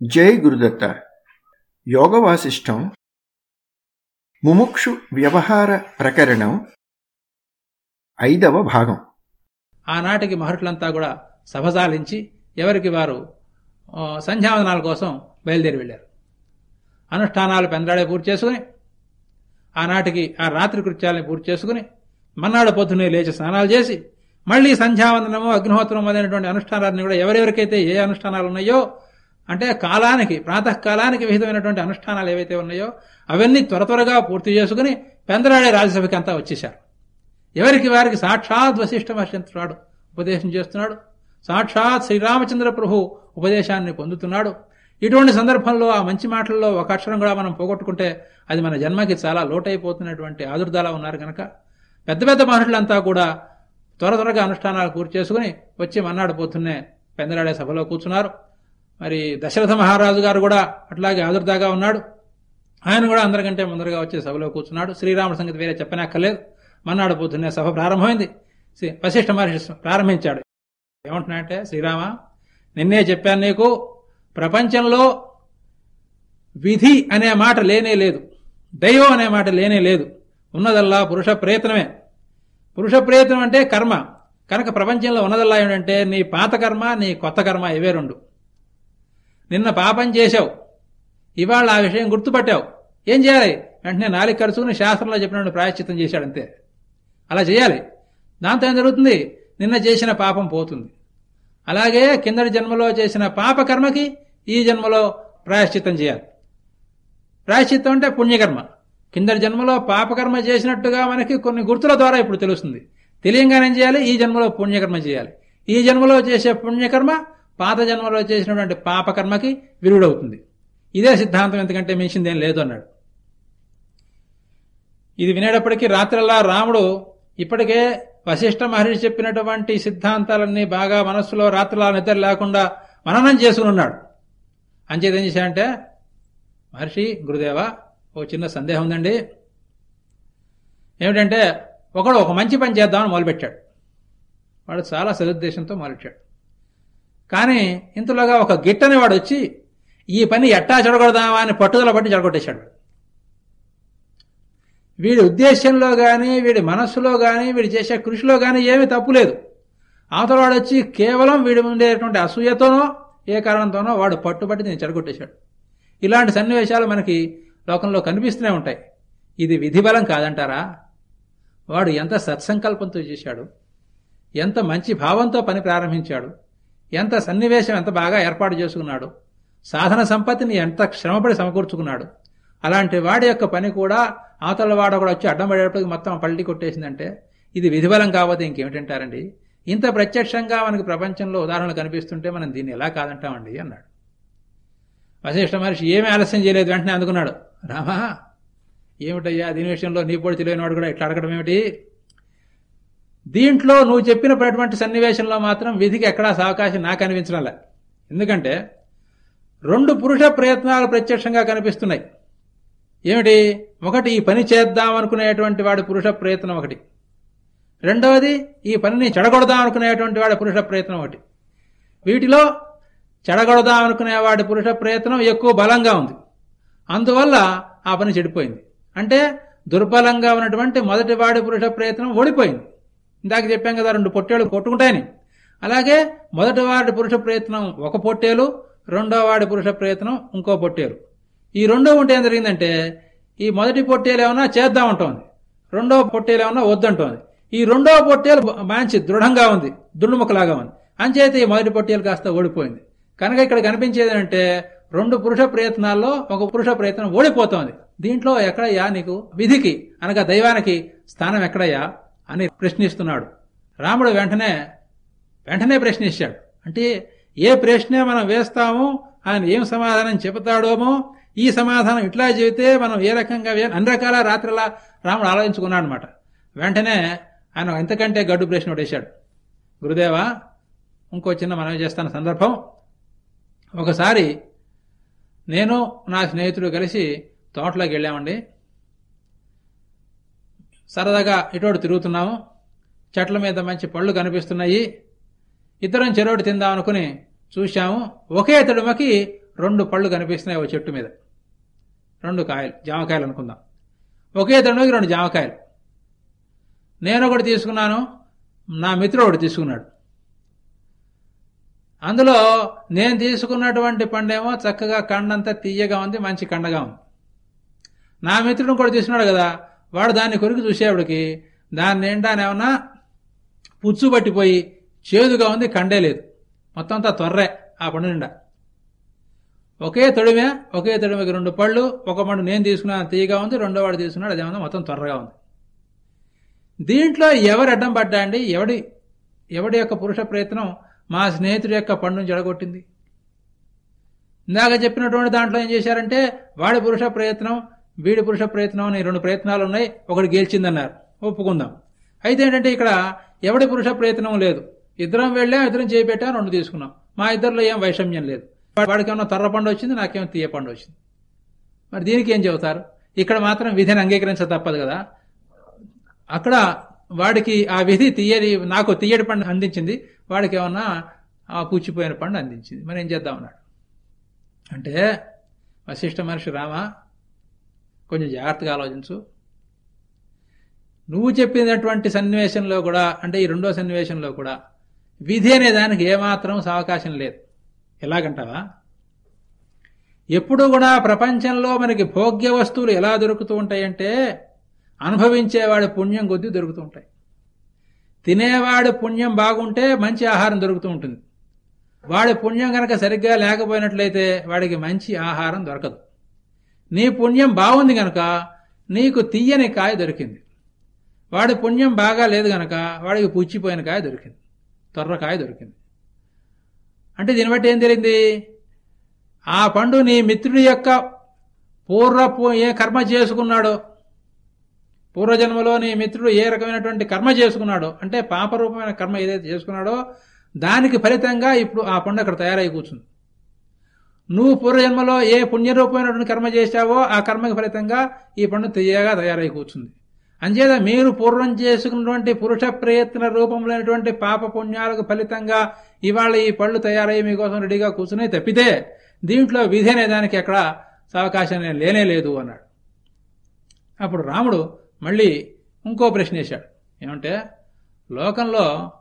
జై గురుదత్త. యోగ వాసిష్టం ముముక్షు వ్యవహార ప్రకరణం. ఐదవ భాగం. ఆనాటికి మహర్షులంతా కూడా సభసాలించి ఎవరికి వారు సంధ్యావందనాల కోసం బయలుదేరి వెళ్ళారు. అనుష్ఠానాలు పెందరాడే పూర్తి చేసుకుని ఆనాటికి ఆ రాత్రి కృత్యాలని పూర్తి చేసుకుని మన్నాడు పొద్దునే లేచి స్నానాలు చేసి మళ్ళీ సంధ్యావందనము అగ్నిహోత్రం మొదలైనటువంటి అనుష్ఠానాన్ని కూడా ఎవరెవరికైతే ఏ అనుష్ఠానాలు ఉన్నాయో అంటే కాలానికి ప్రాతకాలానికి విహితమైనటువంటి అనుష్ఠానాలు ఏవైతే ఉన్నాయో అవన్నీ త్వర త్వరగా పూర్తి చేసుకుని పెందరాడే రాజ్యసభకి అంతా వచ్చేశారు. ఎవరికి వారికి సాక్షాత్ వశిష్ఠ మహర్షించున్నాడు ఉపదేశం చేస్తున్నాడు. సాక్షాత్ శ్రీరామచంద్ర ప్రభు ఉపదేశాన్ని పొందుతున్నాడు. ఇటువంటి సందర్భంలో ఆ మంచి మాటల్లో ఒక అక్షరం కూడా మనం పోగొట్టుకుంటే అది మన జన్మకి చాలా లోటైపోతున్నటువంటి ఆదుర్దాలా ఉన్నారు కనుక పెద్ద పెద్ద మహర్షులంతా కూడా త్వర త్వరగా అనుష్ఠానాలు పూర్తి చేసుకుని వచ్చి మన్నాడు పోతున్నే పెందరాడే సభలో కూర్చున్నారు. మరి దశరథ మహారాజు గారు కూడా అట్లాగే ఆదుర్దాగా ఉన్నాడు. ఆయన కూడా అందరికంటే ముందరగా వచ్చే సభలో కూర్చున్నాడు. శ్రీరాముడు సంగతి వేరే చెప్పనక్కర్లేదు. మన్నాడు పొద్దున్నే సభ ప్రారంభమైంది. శ్రీ- వశిష్ఠ మహర్షి ప్రారంభించాడు. ఏమంటున్నాయంటే శ్రీరామ నిన్నే చెప్పాను నీకు ప్రపంచంలో విధి అనే మాట లేనే లేదు. దైవం అనే మాట లేనే లేదు. ఉన్నదల్లా పురుష ప్రయత్నమే పురుష ప్రయత్నం అంటే కర్మ. కనుక ప్రపంచంలో ఉన్నదల్లా ఏమిటంటే నీ పాత కర్మ నీ కొత్త కర్మ ఇవే రెండు. నిన్న పాపం చేశావు. ఇవాళ ఆ విషయం గుర్తుపట్టావు. ఏం చేయాలి? వెంటనే నాలుగు ఖర్చుకుని శాస్త్రంలో చెప్పినట్టు ప్రాయశ్చిత్తం చేశాడంతే అలా చేయాలి. దాంతో ఏం జరుగుతుంది? నిన్న చేసిన పాపం పోతుంది. అలాగే కిందటి జన్మలో చేసిన పాప కర్మకి ఈ జన్మలో ప్రాయశ్చిత్తం చేయాలి. ప్రాయశ్చిత్తం అంటే పుణ్యకర్మ. కిందటి జన్మలో పాపకర్మ చేసినట్టుగా మనకి కొన్ని గుర్తుల ద్వారా ఇప్పుడు తెలుస్తుంది. తెలియంగానే చేయాలి? ఈ జన్మలో పుణ్యకర్మ చేయాలి. ఈ జన్మలో చేసే పుణ్యకర్మ పాత జన్మలో చేసినటువంటి పాపకర్మకి విరుడవుతుంది. ఇదే సిద్ధాంతం ఎందుకంటే మించిందేం లేదు అన్నాడు. ఇది వినేటప్పటికీ రాత్రల్లా రాముడు ఇప్పటికే వశిష్ఠ మహర్షి చెప్పినటువంటి సిద్ధాంతాలన్నీ బాగా మనస్సులో రాత్రిలా నిద్ర లేకుండా మననం చేసుకుని ఉన్నాడు అంచేది ఏం చేశాడంటే మహర్షి గురుదేవ ఓ చిన్న సందేహం ఉందండి. ఏమిటంటే ఒకడు ఒక మంచి పని చేద్దామని మొదలుపెట్టాడు. వాడు చాలా సదుద్దేశంతో మొదలెట్టాడు కానీ ఇంతలోగా ఒక గిట్టని వాడు వచ్చి ఈ పని ఎట్టా చెడగొడదామా అని పట్టుదల పట్టి చెడగొట్టేశాడు. వీడి ఉద్దేశంలో కానీ వీడి మనస్సులో కానీ వీడు చేసే కృషిలో కానీ ఏమీ తప్పు లేదు. అవతలవాడు వచ్చి కేవలం వీడి ఉండేటువంటి అసూయతోనో ఏ కారణంతోనో వాడు పట్టుబట్టి నేను చెడగొట్టేశాడు. ఇలాంటి సన్నివేశాలు మనకి లోకంలో కనిపిస్తూనే ఉంటాయి. ఇది విధిబలం కాదంటారా? వాడు ఎంత సత్సంకల్పంతో చేశాడు ఎంత మంచి భావంతో పని ప్రారంభించాడు ఎంత సన్నివేశం ఎంత బాగా ఏర్పాటు చేసుకున్నాడు. సాధన సంపత్తిని ఎంత శ్రమపడి సమకూర్చుకున్నాడు. అలాంటి వాడి యొక్క పని కూడా అవతల వాడు కూడా వచ్చి అడ్డం పడేటప్పటికి మొత్తం పల్టీ కొట్టేసిందంటే ఇది విధిబలం కాకపోతే ఇంకేమిటంటారండి? ఇంత ప్రత్యక్షంగా మనకి ప్రపంచంలో ఉదాహరణలు కనిపిస్తుంటే మనం దీన్ని ఎలా కాదంటామండి అన్నాడు. వశిష్ఠ మహర్షి ఏమీ ఆలస్యం చేయలేదు వెంటనే అందుకున్నాడు. రామా ఏమిటయ్యా దీని విషయంలో నీ పొడి తెలియని వాడు కూడా ఇట్లా అడగడం ఏమిటి? దీంట్లో నువ్వు చెప్పినటువంటి సన్నివేశంలో మాత్రం విధికి ఎక్కడా సావకాశం నాకు అనిపించడంలే ఎందుకంటే రెండు పురుష ప్రయత్నాలు ప్రత్యక్షంగా కనిపిస్తున్నాయి. ఏమిటి? ఒకటి ఈ పని చేద్దాం అనుకునేటువంటి వాడి పురుష ప్రయత్నం ఒకటి. రెండవది ఈ పనిని చెడగొడదాం అనుకునేటువంటి వాడి పురుష ప్రయత్నం ఒకటి. వీటిలో చెడగొడదాం అనుకునేవాడి పురుష ప్రయత్నం ఎక్కువ బలంగా ఉంది. అందువల్ల ఆ పని చెడిపోయింది. అంటే దుర్బలంగా ఉన్నటువంటి మొదటి వాడి పురుష ప్రయత్నం ఓడిపోయింది. ఇందాక చెప్పాం కదా రెండు పొట్టేలు కొట్టుకుంటాయని. అలాగే మొదటి వాడి పురుష ప్రయత్నం ఒక పొట్టేలు రెండో వాడి పురుష ప్రయత్నం ఇంకో పొట్టేలు. ఈ రెండో ఉంటే ఏం జరిగిందంటే ఈ మొదటి పొట్టేలు ఏమన్నా చేద్దాం ఉంటుంది రెండో పొట్టేలు ఏమన్నా వద్దంటోంది. ఈ రెండో పొట్టేలు మంచి దృఢంగా ఉంది దుండుముఖలాగా ఉంది. అంచేత ఈ మొదటి పొట్టేలు కాస్త ఓడిపోయింది. కనుక ఇక్కడ కనిపించేది అంటే రెండు పురుష ప్రయత్నాల్లో ఒక పురుష ప్రయత్నం ఓడిపోతోంది. దీంట్లో ఎక్కడయ్యా నీకు విధికి అనగా దైవానికి స్థానం ఎక్కడయ్యా? అని ప్రశ్నిస్తున్నాడు. రాముడు వెంటనే వెంటనే ప్రశ్నించాడు. అంటే ఏ ప్రశ్న మనం వేస్తామో ఆయన ఏం సమాధానం చెబుతాడోమో ఈ సమాధానం ఇట్లా చెబితే మనం ఏ రకంగా వే- అన్ని రకాల రాత్రిలా రాముడు ఆలోచించుకున్నాడు అనమాట వెంటనే ఆయన ఎంతకంటే గడ్డు ప్రశ్న వేశాడు. గురుదేవా ఇంకో చిన్న మనవి చేస్తాను సందర్భం. ఒకసారి నేను నా స్నేహితుడు కలిసి తోటలోకి వెళ్ళామండి. సరదాగా ఇటోడు తిరుగుతున్నాము. చెట్ల మీద మంచి పళ్ళు కనిపిస్తున్నాయి. ఇద్దరం చెరోటి తిందాం అనుకుని చూశాము. ఒకే తడుమకి రెండు పళ్ళు కనిపిస్తున్నాయి ఓ చెట్టు మీద. రెండు కాయలు జామకాయలు అనుకుందాం. ఒకే తడుమకి రెండు జామకాయలు. నేను ఒకటి తీసుకున్నాను నా మిత్రుడు ఒకటి తీసుకున్నాడు. అందులో నేను తీసుకున్నటువంటి పండేమో చక్కగా కండంతా తీయగా ఉంది మంచి కండగా ఉంది. నా మిత్రుడు కూడా తీసుకున్నాడు కదా వాడు దాన్ని కొరికి చూసేవాడికి దాన్ని ఏంటానేమన్నా పుచ్చు పట్టిపోయి చేదుగా ఉంది కండే లేదు. మొత్తం అంతా త్వర్రే ఆ పండు నిండా. ఒకే తొడిమే ఒకే తొడిమకి రెండు పళ్ళు ఒక పండు నేను తీసుకున్నాను తీయగా ఉంది రెండో వాడు తీసుకున్నాడు అదేమన్నా మొత్తం త్వరగా ఉంది. దీంట్లో ఎవరు అడ్డం పడ్డా అండి? ఎవడి ఎవడి యొక్క పురుష ప్రయత్నం మా స్నేహితుడి యొక్క పండును చెడగొట్టింది ఇందాక చెప్పినటువంటి దాంట్లో ఏం చేశారంటే వాడి పురుష ప్రయత్నం వీడి పురుష ప్రయత్నం అని రెండు ప్రయత్నాలు ఉన్నాయి ఒకటి గెలిచిందన్నారు. ఒప్పుకుందాం. అయితే ఏంటంటే ఇక్కడ ఎవడి పురుష ప్రయత్నం లేదు. ఇద్దరం వెళ్ళాం ఇద్దరం చేపెట్టాం రెండు తీసుకున్నాం. మా ఇద్దరిలో ఏం వైషమ్యం లేదు. వాడికి ఏమన్నా తర్ర పండు వచ్చింది నాకేమో తీయ పండు వచ్చింది. మరి దీనికి ఏం చెబుతారు? ఇక్కడ మాత్రం విధిని అంగీకరించ తప్పదు కదా. అక్కడ వాడికి ఆ విధి తీయది నాకు తీయడి పండు అందించింది వాడికి ఏమన్నా ఆ పూచిపోయిన పండు అందించింది. మరి ఏం చేద్దాం అన్నాడు. అంటే వశిష్ఠ మహర్షి రామ కొంచెం జాగ్రత్తగా ఆలోచించు. నువ్వు చెప్పినటువంటి సన్నివేశంలో కూడా అంటే ఈ రెండో సన్నివేశంలో కూడా విధి అనే దానికి ఏమాత్రం సవకాశం లేదు. ఎలాగంటావా? ఎప్పుడు కూడా ప్రపంచంలో మనకి భోగ్య వస్తువులు ఎలా దొరుకుతూ ఉంటాయంటే అనుభవించేవాడి పుణ్యం కొద్దీ దొరుకుతూ ఉంటాయి. తినేవాడి పుణ్యం బాగుంటే మంచి ఆహారం దొరుకుతూ ఉంటుంది. వాడి పుణ్యం కనుక సరిగ్గా లేకపోయినట్లయితే వాడికి మంచి ఆహారం దొరకదు. నీ పుణ్యం బాగుంది గనక నీకు తీయని కాయ దొరికింది. వాడి పుణ్యం బాగా లేదు గనక వాడికి పుచ్చిపోయిన కాయ దొరికింది. తొర్రకాయ దొరికింది. అంటే దీన్ని బట్టి ఏం తెలియంది? ఆ పండు నీ మిత్రుడి యొక్క పూర్వ ఏ కర్మ చేసుకున్నాడో పూర్వజన్మలో నీ మిత్రుడు ఏ రకమైనటువంటి కర్మ చేసుకున్నాడో అంటే పాపరూపమైన కర్మ ఏదైతే చేసుకున్నాడో దానికి ఫలితంగా ఇప్పుడు ఆ పండు అక్కడ తయారై కూర్చుంది. నువ్వు పూర్వజన్మలో ఏ పుణ్యరూపమైనటువంటి కర్మ చేశావో ఆ కర్మకి ఫలితంగా ఈ పండు తీయగా తయారై కూర్చుంది. అంచేత మీరు పూర్వం చేసుకున్నటువంటి పురుష ప్రయత్న రూపంలోనటువంటి పాప పుణ్యాలకు ఫలితంగా ఇవాళ ఈ పళ్ళు తయారయ్యి మీకోసం రెడీగా కూర్చుని తప్పితే దీంట్లో విధి అనే దానికి ఎక్కడ అవకాశం లేనే లేదు అన్నాడు. అప్పుడు రాముడు మళ్ళీ ఇంకో ప్రశ్న వేశాడు. ఏమంటే లోకంలో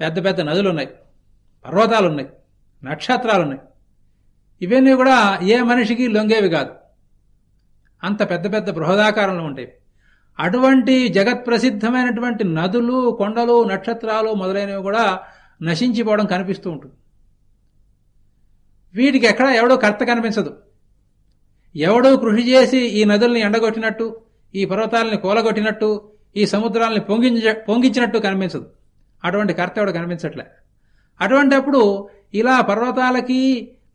పెద్ద పెద్ద నదులున్నాయి పర్వతాలున్నాయి నక్షత్రాలున్నాయి. ఇవన్నీ కూడా ఏ మనిషికి లొంగేవి కాదు. అంత పెద్ద పెద్ద బృహదాకారంలో ఉంటాయి. అటువంటి జగత్ ప్రసిద్ధమైనటువంటి నదులు కొండలు నక్షత్రాలు మొదలైనవి కూడా నశించిపోవడం కనిపిస్తూ ఉంటుంది. వీటికి ఎక్కడ ఎవడో కర్త కనిపించదు. ఎవడో కృషి చేసి ఈ నదుల్ని ఎండగొట్టినట్టు ఈ పర్వతాలని కూలగొట్టినట్టు ఈ సముద్రాలని పొంగించ పొంగించినట్టు కనిపించదు. అటువంటి కర్త ఎవడు కనిపించట్లే. అటువంటిప్పుడు ఇలా పర్వతాలకి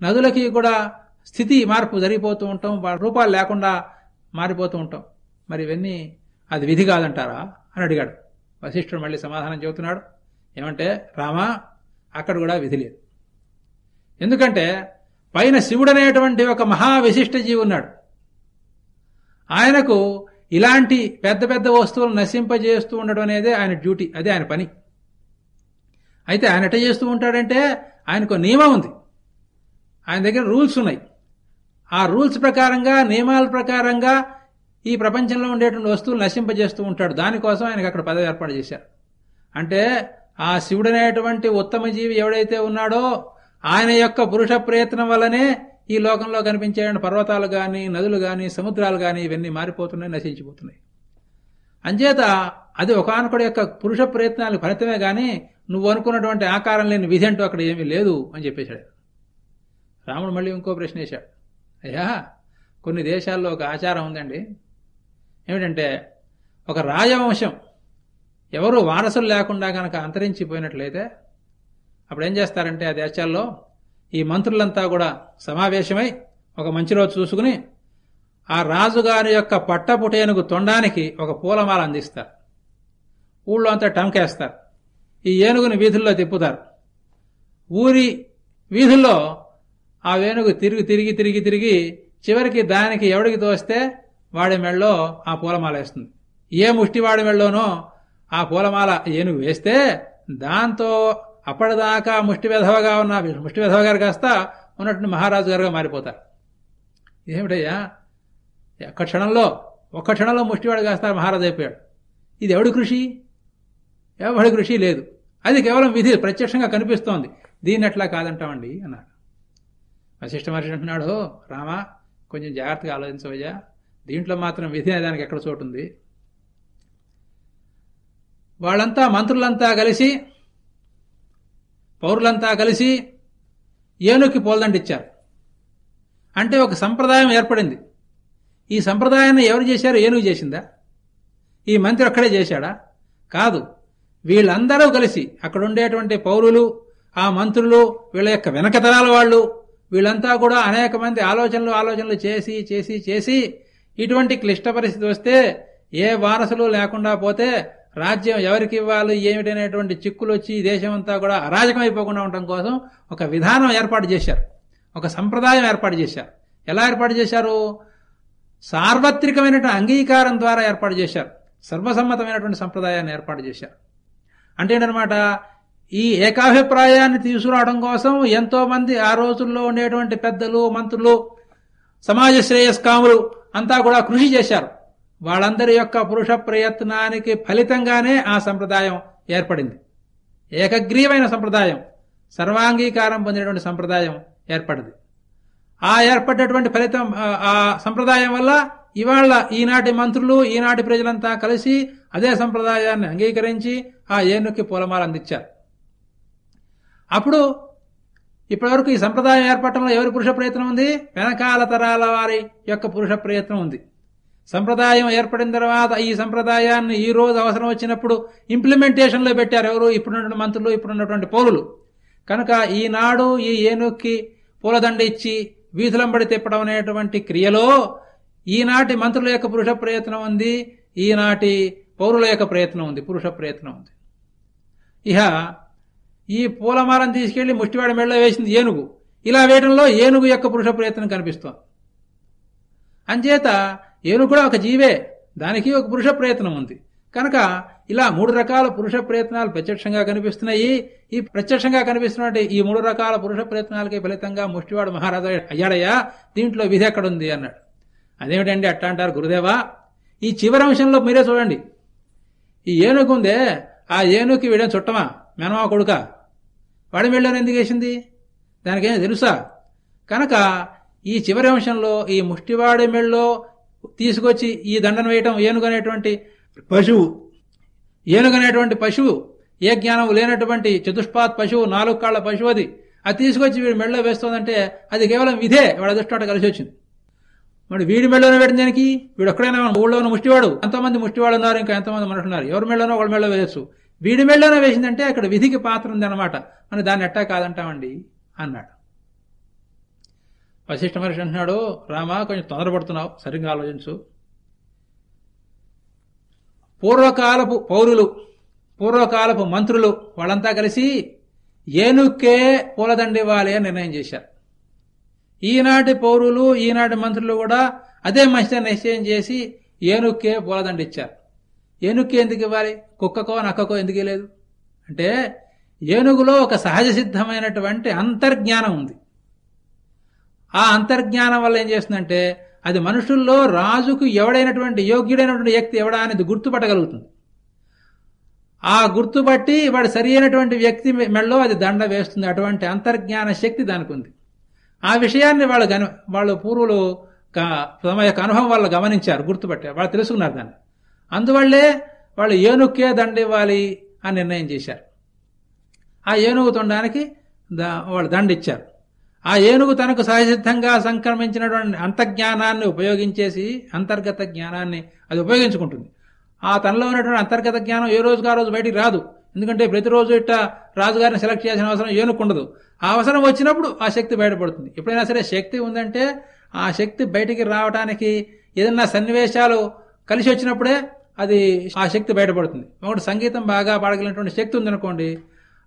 నదులకి కూడా స్థితి మార్పు జరిగిపోతూ ఉంటాం రూపాలు లేకుండా మారిపోతూ ఉంటాం. మరి ఇవన్నీ అది విధి కాదంటారా? అని అడిగాడు. వశిష్ఠుడు మళ్ళీ సమాధానం చెబుతున్నాడు. ఏమంటే రామా అక్కడ కూడా విధి లేదు. ఎందుకంటే పైన శివుడనేటువంటి ఒక మహా విశిష్ట జీవి ఉన్నాడు. ఆయనకు ఇలాంటి పెద్ద పెద్ద వస్తువులు నశింపజేస్తూ ఉండడం అనేది ఆయన డ్యూటీ అదే ఆయన పని. అయితే ఆయన ఎట చేస్తూ ఉంటాడంటే ఆయనకు నియమం ఉంది. ఆయన దగ్గర రూల్స్ ఉన్నాయి. ఆ రూల్స్ ప్రకారంగా నియమాల ప్రకారంగా ఈ ప్రపంచంలో ఉండేటువంటి వస్తువులు నశింపజేస్తూ ఉంటాడు. దానికోసం ఆయనకు అక్కడ పదవి ఏర్పాటు చేశారు. అంటే ఆ శివుడనేటువంటి ఉత్తమ జీవి ఎవడైతే ఉన్నాడో ఆయన యొక్క పురుష ప్రయత్నం వల్లనే ఈ లోకంలో కనిపించే పర్వతాలు కానీ నదులు కానీ సముద్రాలు కానీ ఇవన్నీ మారిపోతున్నాయి నశించిపోతున్నాయి. అంచేత అది ఒకనొకటి యొక్క పురుష ప్రయత్నాలకు ఫలితమే కానీ నువ్వు అనుకున్నటువంటి ఆకారం లేని విధి అంటూ అక్కడ ఏమీ లేదు అని చెప్పేశాడు. రాముడు మళ్ళీ ఇంకో ప్రశ్న వేశాడు. అయ్యా కొన్ని దేశాల్లో ఒక ఆచారం ఉందండి. ఏమిటంటే ఒక రాజవంశం ఎవరు వారసులు లేకుండా కనుక అంతరించిపోయినట్లయితే అప్పుడు ఏం చేస్తారంటే ఆ దేశాల్లో ఈ మంత్రులంతా కూడా సమావేశమై ఒక మంచి రోజు చూసుకుని ఆ రాజుగారి యొక్క పట్టపుటేనుగు తొండానికి ఒక పూలమాల అందిస్తారు. ఊళ్ళో అంతా టంకేస్తారు. ఈ ఏనుగుని వీధుల్లో తిప్పుతారు. ఊరి వీధుల్లో ఆ వేణుగు తిరిగి తిరిగి తిరిగి తిరిగి చివరికి దానికి ఎవడికి తోస్తే వాడి మెళ్ళో ఆ పూలమాల వేస్తుంది. ఏ ముష్టివాడి మెళ్ళోనో ఆ పూలమాల ఏనుగు వేస్తే దాంతో అప్పటిదాకా ముష్టి వెధవగా ఉన్న ముష్టి వెధవ గారు కాస్త ఉన్నట్టు మహారాజు గారుగా మారిపోతారు. ఏమిటయ్యా? ఒక్క క్షణంలో ఒక్క క్షణంలో ముష్టివాడు కాస్తారు మహారాజు అయిపోయాడు. ఇది ఎవడి కృషి? ఎవడి కృషి లేదు. అది కేవలం విధి ప్రత్యక్షంగా కనిపిస్తోంది. దీన్ని ఎట్లా కాదంటామండి అన్నాడు. వశిష్ఠ మహర్షి అంటున్నాడు రామా కొంచెం జాగ్రత్తగా ఆలోచించవయ్యా దీంట్లో మాత్రం విధి ఎక్కడ చోటు ఉంది? వాళ్ళంతా మంత్రులంతా కలిసి పౌరులంతా కలిసి ఏనుక్కి పోల్దండిచ్చారు అంటే ఒక సంప్రదాయం ఏర్పడింది. ఈ సంప్రదాయాన్ని ఎవరు చేశారు? ఏనుగు చేసిందా? ఈ మంత్రి ఒక్కడే చేశాడా? కాదు. వీళ్ళందరూ కలిసి అక్కడ ఉండేటువంటి పౌరులు ఆ మంత్రులు వీళ్ళ యొక్క వెనకతరాల వాళ్ళు వీళ్ళంతా కూడా అనేక మంది ఆలోచనలు ఆలోచనలు చేసి చేసి చేసి ఇటువంటి క్లిష్ట పరిస్థితి వస్తే ఏ వారసులు లేకుండా పోతే రాజ్యం ఎవరికి ఇవ్వాలి ఏమిటనేటువంటి చిక్కులు వచ్చి దేశం అంతా కూడా అరాజకం అయిపోకుండా ఉండటం కోసం ఒక విధానం ఏర్పాటు చేశారు. ఒక సంప్రదాయం ఏర్పాటు చేశారు. ఎలా ఏర్పాటు చేశారు? సార్వత్రికమైనటువంటి అంగీకారం ద్వారా ఏర్పాటు చేశారు. సర్వసమ్మతమైనటువంటి సంప్రదాయాన్ని ఏర్పాటు చేశారు. అంటే ఏంటనమాట ఈ ఏకాభిప్రాయాన్ని తీసుకురావడం కోసం ఎంతోమంది ఆ రోజుల్లో ఉండేటువంటి పెద్దలు మంత్రులు సమాజ శ్రేయస్కాములు అంతా కూడా కృషి చేశారు. వాళ్ళందరి యొక్క పురుష ప్రయత్నానికి ఫలితంగానే ఆ సంప్రదాయం ఏర్పడింది. ఏకగ్రీవైన సంప్రదాయం సర్వాంగీకారం పొందినటువంటి సంప్రదాయం ఏర్పడింది. ఆ ఏర్పడినటువంటి ఫలితం ఆ సంప్రదాయం వల్ల ఇవాళ ఈనాటి మంత్రులు ఈనాటి ప్రజలంతా కలిసి అదే సంప్రదాయాన్ని అంగీకరించి ఆ ఏనుక్కి పూలమాలు అందించారు. అప్పుడు ఇప్పటివరకు ఈ సంప్రదాయం ఏర్పడటంలో ఎవరి పురుష ప్రయత్నం ఉంది? వెనకాల తరాల వారి యొక్క పురుష ప్రయత్నం ఉంది. సంప్రదాయం ఏర్పడిన తర్వాత ఈ సంప్రదాయాన్ని ఈ రోజు అవసరం వచ్చినప్పుడు ఇంప్లిమెంటేషన్లో పెట్టారు ఎవరు? ఇప్పుడున్నటువంటి మంత్రులు ఇప్పుడున్నటువంటి పౌరులు. కనుక ఈనాడు ఈ ఏనుక్కి పూలదండ ఇచ్చి వీధులంబడి తిప్పడం అనేటువంటి క్రియలో ఈనాటి మంత్రుల యొక్క పురుష ప్రయత్నం ఉంది ఈనాటి పౌరుల యొక్క ప్రయత్నం ఉంది పురుష ప్రయత్నం ఉంది. ఇహ ఈ పూలమాలను తీసుకెళ్ళి ముష్టివాడి మెళ్ళ వేసింది ఏనుగు. ఇలా వేయడంలో ఏనుగు యొక్క పురుష ప్రయత్నం కనిపిస్తోంది. అంచేత ఏనుగు కూడా ఒక జీవే. దానికి ఒక పురుష ప్రయత్నం ఉంది. కనుక ఇలా మూడు రకాల పురుష ప్రయత్నాలు ప్రత్యక్షంగా కనిపిస్తున్నాయి. ఈ ప్రత్యక్షంగా కనిపిస్తున్నటువంటి ఈ మూడు రకాల పురుష ప్రయత్నాలకి ఫలితంగా ముష్టివాడు మహారాజా అయ్యాడయ్యా. దీంట్లో విధి ఎక్కడుంది అన్నాడు. అదేమిటండి అట్లా అంటారు గురుదేవా? ఈ చివరి అంశంలో మీరే చూడండి. ఈ ఏనుగు ఉందే. ఆ ఏనుగుకి వీడని చుట్టమా? మెనమా కొడుక? వాడి మెళ్ళని ఎందుకు వేసింది? దానికేమో తెలుసా? కనుక ఈ చివరి అంశంలో ఈ ముష్టివాడి మెళ్ళో తీసుకొచ్చి ఈ దండను వేయటం ఏనుగనేటువంటి పశువు. ఏనుగనేటువంటి పశువు ఏ జ్ఞానం లేనటువంటి చతుష్పాత్ పశువు నాలుగు కాళ్ళ పశువు అది. అది తీసుకొచ్చి వీడు మెళ్ళలో వేస్తోందంటే అది కేవలం ఇదే వాడు అదృష్టాట కలిసి వచ్చింది. మరి వీడి మెళ్ళలోనే పెట్టిన దానికి? వీడు ఎక్కడైనా ఊళ్ళో ఉన్న ముష్టివాడు. ఎంతమంది ముష్టివాడు ఉన్నారు ఇంకా ఎంతమంది మనుషులు ఉన్నారు? ఎవరి మెళ్ళనో ఒకళ్ళ మెళ్ళలో వేయచ్చు. వీడి మెళ్ళన వేసిందంటే అక్కడ విధికి పాత్ర ఉందన్నమాట. అని దాన్ని ఎట్టా కాదంటామండి? అన్నాడు. వశిష్ఠ మహర్షి అంటున్నాడు రామా కొంచెం తొందరపడుతున్నావు సరిగ్గా ఆలోచించు. పూర్వకాలపు పౌరులు పూర్వకాలపు మంత్రులు వాళ్ళంతా కలిసి ఏనుక్కే పూలదండివ్వాలి అని నిర్ణయం చేశారు. ఈనాటి పౌరులు ఈనాటి మంత్రులు కూడా అదే మంచి నిశ్చయం చేసి ఏనుక్కే పూలదండిచ్చారు ఏనుక్కి ఎందుకు ఇవ్వాలి? కుక్కకో నక్కకో ఎందుకు లేదు అంటే ఏనుగులో ఒక సహజ సిద్ధమైనటువంటి అంతర్జ్ఞానం ఉంది. ఆ అంతర్జ్ఞానం వల్ల ఏం చేస్తుందంటే అది మనుషుల్లో రాజుకు ఎవడైనటువంటి యోగ్యుడైనటువంటి వ్యక్తి ఎవడా అనేది గుర్తుపట్టగలుగుతుంది. ఆ గుర్తుపట్టి వాడు సరి అయినటువంటి వ్యక్తి మెడలో అది దండ వేస్తుంది. అటువంటి అంతర్జ్ఞాన శక్తి దానికి ఉంది ఆ విషయాన్ని వాళ్ళు వాళ్ళు పూర్వులు తమ యొక్క అనుభవం వాళ్ళు గమనించారు గుర్తుపట్టారు. వాళ్ళు తెలుసుకున్నారు దాన్ని. అందువల్లే వాళ్ళు ఏనుక్కే దండివ్వాలి అని నిర్ణయం చేశారు. ఆ ఏనుగు తొండడానికి వాళ్ళు దండిచ్చారు. ఆ ఏనుగు తనకు సహసిద్ధంగా సంక్రమించినటువంటి అంతర్జ్ఞానాన్ని ఉపయోగించేసి అంతర్గత జ్ఞానాన్ని అది ఉపయోగించుకుంటుంది. ఆ తనలో ఉన్నటువంటి అంతర్గత జ్ఞానం ఏ రోజుగా రోజు బయటికి రాదు. ఎందుకంటే ప్రతిరోజు ఇట్ట రాజుగారిని సెలెక్ట్ చేసిన అవసరం ఏనుకుండదు ఆ అవసరం వచ్చినప్పుడు ఆ శక్తి బయటపడుతుంది. ఎప్పుడైనా సరే శక్తి ఉందంటే ఆ శక్తి బయటికి రావడానికి ఏదన్నా సన్నివేశాలు కలిసి వచ్చినప్పుడే అది ఆ శక్తి బయటపడుతుంది. ఒకటి సంగీతం బాగా పాడగలిగినటువంటి శక్తి ఉందనుకోండి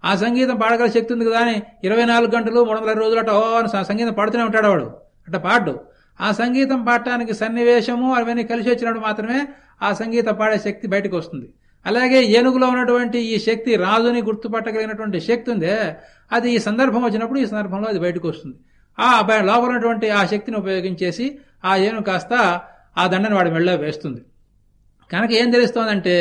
ఆ సంగీతం పాడగల శక్తి ఉంది కదా అని ఇరవై నాలుగు గంటలు మూడు వందల రోజులు అట్ట సంగీతం పాడుతూనే ఉంటాడు వాడు. అట్ట పాడు. ఆ సంగీతం పాడటానికి సన్నివేశము అవన్నీ కలిసి వచ్చినప్పుడు మాత్రమే ఆ సంగీతం పాడే శక్తి బయటకు వస్తుంది. అలాగే ఏనుగులో ఉన్నటువంటి ఈ శక్తి రాజుని గుర్తుపట్టగలిగినటువంటి శక్తి ఉందే అది ఈ సందర్భం వచ్చినప్పుడు ఈ సందర్భంలో అది బయటకు వస్తుంది. ఆ బ- లోపల ఉన్నటువంటి ఆ శక్తిని ఉపయోగించేసి ఆ ఏనుగు కాస్త ఆ దండని వాడి మెళ్ళ వేస్తుంది. కనుక ఏం తెలుస్తోందంటే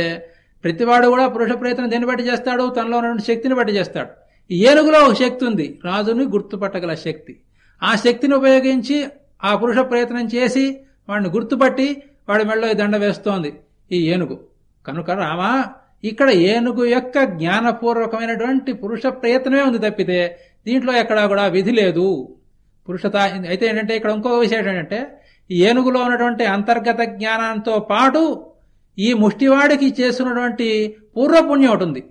ప్రతివాడు కూడా పురుష ప్రయత్నం దేన్ని బట్టి చేస్తాడు? తనలో ఉన్నటువంటి శక్తిని బట్టి చేస్తాడు. ఈ ఏనుగులో ఒక శక్తి ఉంది. రాజుని గుర్తుపట్టగల శక్తి. ఆ శక్తిని ఉపయోగించి ఆ పురుష ప్రయత్నం చేసి వాడిని గుర్తుపట్టి వాడి మెళ్ళో ఈ దండ వేస్తోంది ఈ ఏనుగు. కనుక రామా ఇక్కడ ఏనుగు యొక్క జ్ఞానపూర్వకమైనటువంటి పురుష ప్రయత్నమే ఉంది తప్పితే దీంట్లో ఎక్కడా కూడా విధి లేదు. పురుషత అయితే ఏంటంటే ఇక్కడ ఇంకొక విషయం ఏంటంటే ఈ ఏనుగులో ఉన్నటువంటి అంతర్గత జ్ఞానంతో పాటు ఈ ముష్టివాడికి చేస్తున్నటువంటి పూర్వపుణ్యం ఒకటి ఉంది.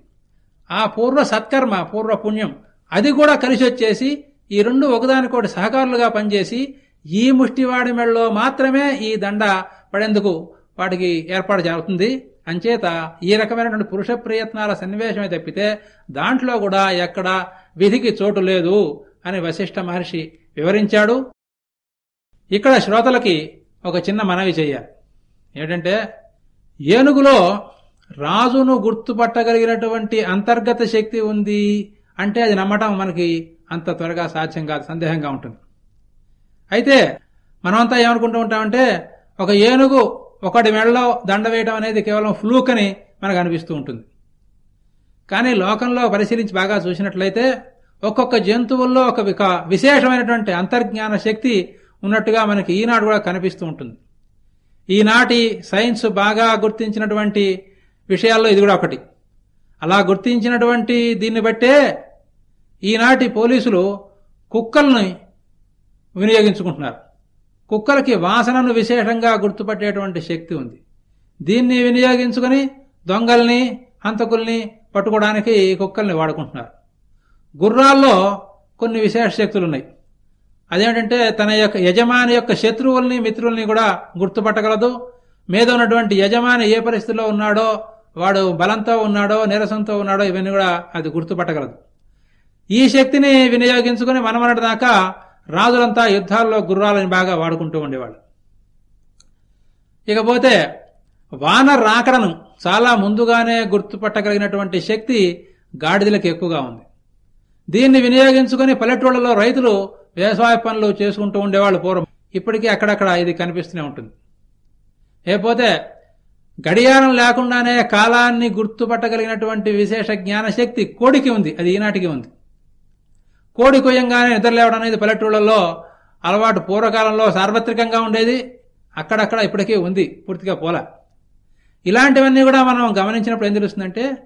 ఆ పూర్వ సత్కర్మ పూర్వపుణ్యం అది కూడా కలిసి వచ్చేసి ఈ రెండు ఒకదానికోటి సహకారులుగా పనిచేసి ఈ ముష్టివాడి మెళ్ళలో మాత్రమే ఈ దండ పడేందుకు వాటికి ఏర్పాటు జరుగుతుంది. అంచేత ఈ రకమైనటువంటి పురుష ప్రయత్నాల సన్నివేశమే తప్పితే దాంట్లో కూడా ఎక్కడ విధికి చోటు లేదు అని వశిష్ఠ మహర్షి వివరించాడు. ఇక్కడ శ్రోతలకి ఒక చిన్న మనవి చెయ్యాలి ఏంటంటే ఏనుగులో రాజును గుర్తుపట్టగలిగినటువంటి అంతర్గత శక్తి ఉంది అంటే అది నమ్మటం మనకి అంత త్వరగా సాధ్యం కాదు సందేహంగా ఉంటుంది. అయితే మనమంతా ఏమనుకుంటూ ఉంటామంటే ఒక ఏనుగు ఒకటి మెడలో దండ వేయడం అనేది కేవలం ఫ్లూక్ అని మనకు అనిపిస్తూ ఉంటుంది. కానీ లోకంలో పరిశీలించి బాగా చూసినట్లయితే ఒక్కొక్క జంతువుల్లో ఒక విక- విశేషమైనటువంటి అంతర్జ్ఞాన శక్తి ఉన్నట్టుగా మనకి ఈనాడు కూడా కనిపిస్తూ ఉంటుంది. ఈనాటి సైన్స్ బాగా గుర్తించినటువంటి విషయాల్లో ఇది కూడా ఒకటి. అలా గుర్తించినటువంటి దీన్ని బట్టే ఈనాటి పోలీసులు కుక్కల్ని వినియోగించుకుంటున్నారు. కుక్కలకి వాసనను విశేషంగా గుర్తుపట్టేటువంటి శక్తి ఉంది. దీన్ని వినియోగించుకుని దొంగల్ని హంతకుల్ని పట్టుకోవడానికి ఈ కుక్కల్ని వాడుకుంటున్నారు. గుర్రాల్లో కొన్ని విశేష శక్తులు అదేమిటంటే అదేంటంటే తన యొక్క యజమాని యొక్క శత్రువుల్ని మిత్రుల్ని కూడా గుర్తుపట్టగలదు. మీద ఉన్నటువంటి యజమాని ఏ పరిస్థితిలో ఉన్నాడో వాడు బలంతో ఉన్నాడో నీరసంతో ఉన్నాడో ఇవన్నీ కూడా అది గుర్తుపట్టగలదు. ఈ శక్తిని వినియోగించుకుని మనమనటి దాకా రాజులంతా యుద్ధాల్లో గుర్రాలని బాగా వాడుకుంటూ ఉండేవాళ్ళు. ఇకపోతే వాన రాకడను చాలా ముందుగానే గుర్తుపట్టగలిగినటువంటి శక్తి గాడిదలకు ఎక్కువగా ఉంది. దీన్ని వినియోగించుకుని పల్లెటూళ్ళలో రైతులు వ్యవసాయ పనులు చేసుకుంటూ ఉండేవాళ్ళు పూర్వం. ఇప్పటికీ అక్కడక్కడ ఇది కనిపిస్తూనే ఉంటుంది. లేకపోతే గడియారం లేకుండానే కాలాన్ని గుర్తుపట్టగలిగినటువంటి విశేష జ్ఞానశక్తి కోడికి ఉంది. అది ఈనాటికి ఉంది. కోడి కొయ్యంగానే నిద్రలేవడం అనేది పల్లెటూళ్ళలో అలవాటు పూర్వకాలంలో సార్వత్రికంగా ఉండేది. అక్కడక్కడ ఇప్పటికీ ఉంది. పూర్తిగా పోల. ఇలాంటివన్నీ కూడా మనం గమనించినప్పుడు ఏం తెలుస్తుందంటే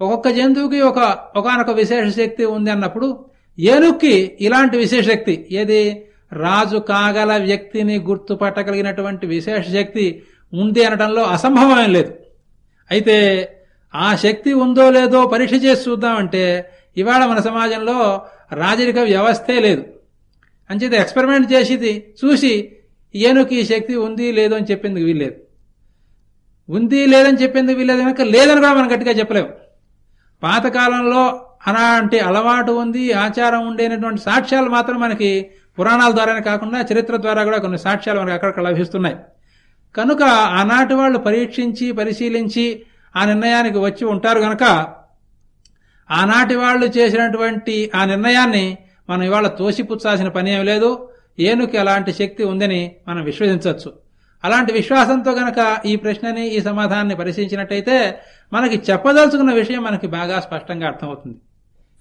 ఒక్కొక్క జంతువుకి ఒక ఒకనొక విశేష శక్తి ఉంది అన్నప్పుడు ఏనుక్కి ఇలాంటి విశేష శక్తి. ఏది? రాజు కాగల వ్యక్తిని గుర్తుపట్టగలిగినటువంటి విశేష శక్తి ఉంది అనడంలో అసంభవం లేదు. అయితే ఆ శక్తి ఉందో లేదో పరీక్ష చేసి చూద్దామంటే ఇవాళ మన సమాజంలో రాజరిక వ్యవస్థే లేదు. అంచేత ఎక్స్పెరిమెంట్ చేసిది చూసి ఏనుకి ఈ శక్తి ఉంది లేదు అని చెప్పింది వీల్లేదు. ఉంది లేదని చెప్పింది వీల్లేదు కనుక లేదని కూడా మనం గట్టిగా చెప్పలేము పాతకాలంలో అలాంటి అలవాటు ఉంది ఆచారం ఉండేనటువంటి సాక్ష్యాలు మాత్రం మనకి పురాణాల ద్వారానే కాకుండా చరిత్ర ద్వారా కూడా కొన్ని సాక్ష్యాలు మనకి అక్కడక్కడ లభిస్తున్నాయి. కనుక ఆనాటి వాళ్ళు పరీక్షించి పరిశీలించి ఆ నిర్ణయానికి వచ్చి ఉంటారు గనక ఆనాటి వాళ్ళు చేసినటువంటి ఆ నిర్ణయాన్ని మనం ఇవాళ తోసిపుచ్చాల్సిన పని ఏం లేదు. ఏనుకి అలాంటి శక్తి ఉందని మనం విశ్వసించవచ్చు. అలాంటి విశ్వాసంతో గనక ఈ ప్రశ్నని ఈ సమాధానాన్ని పరిశీలించినట్టయితే మనకి చెప్పదలుచుకున్న విషయం మనకి బాగా స్పష్టంగా అర్థమవుతుంది.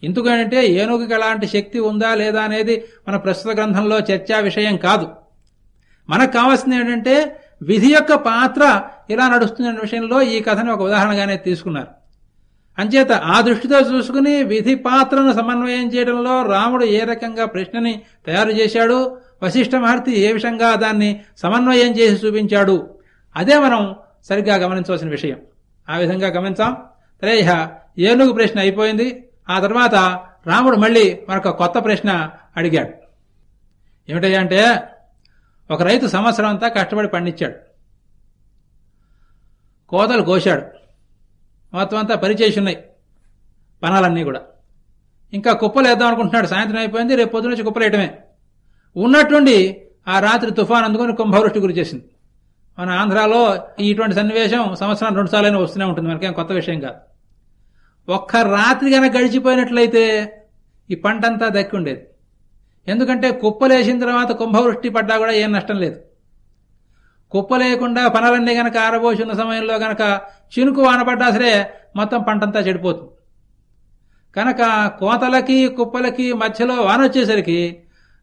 ఎందుకంటే ఏనుగుకి అలాంటి శక్తి ఉందా లేదా అనేది మన ప్రస్తుత గ్రంథంలో చర్చా విషయం కాదు. మనకు కావాల్సింది ఏంటంటే విధి యొక్క పాత్ర ఇలా నడుస్తున్న విషయంలో ఈ కథని ఒక ఉదాహరణగానే తీసుకున్నారు. అంచేత ఆ దృష్టితో చూసుకుని విధి పాత్రను సమన్వయం చేయడంలో రాముడు ఏ రకంగా ప్రశ్నని తయారు చేశాడు వశిష్ఠ మహర్తి ఏ విషయంగా దాన్ని సమన్వయం చేసి చూపించాడు అదే మనం సరిగ్గా గమనించవలసిన విషయం. ఆ విధంగా గమనించాం. త్రేయ ఏనుగు ప్రశ్న అయిపోయింది. ఆ తర్వాత రాముడు మళ్ళీ మరొక కొత్త ప్రశ్న అడిగాడు. ఏమిటయ్యా అంటే ఒక రైతు సంవత్సరం అంతా కష్టపడి పండించాడు. కోతలు కోశాడు. మొత్తం అంతా పరిచేసి ఉన్నాయి. పనాలన్నీ కూడా. ఇంకా కుప్పలు వేద్దాం అనుకుంటున్నాడు. సాయంత్రం అయిపోయింది రేపు పొద్దున నుంచి కుప్పలేయటమే ఉన్నట్టుండి ఆ రాత్రి తుఫాన్ అందుకొని కుంభవృష్టి గురి చేసింది. మన ఆంధ్రాలో ఇటువంటి సన్నివేశం సంవత్సరం రెండు సార్లైనా వస్తూనే ఉంటుంది. మనకేం కొత్త విషయం కాదు. ఒక్క రాత్రి గనక గడిచిపోయినట్లయితే ఈ పంట అంతా దక్కి ఉండేది. ఎందుకంటే కుప్పలేసిన తర్వాత కుంభవృష్టి పడ్డా కూడా ఏం నష్టం లేదు. కుప్ప లేకుండా పనులన్నీ గనక ఆరబోసిన సమయంలో గనక చినుకు వానపడ్డా సరే మొత్తం పంటంతా చెడిపోతుంది. కనుక కోతలకి కుప్పలకి మధ్యలో వాన వచ్చేసరికి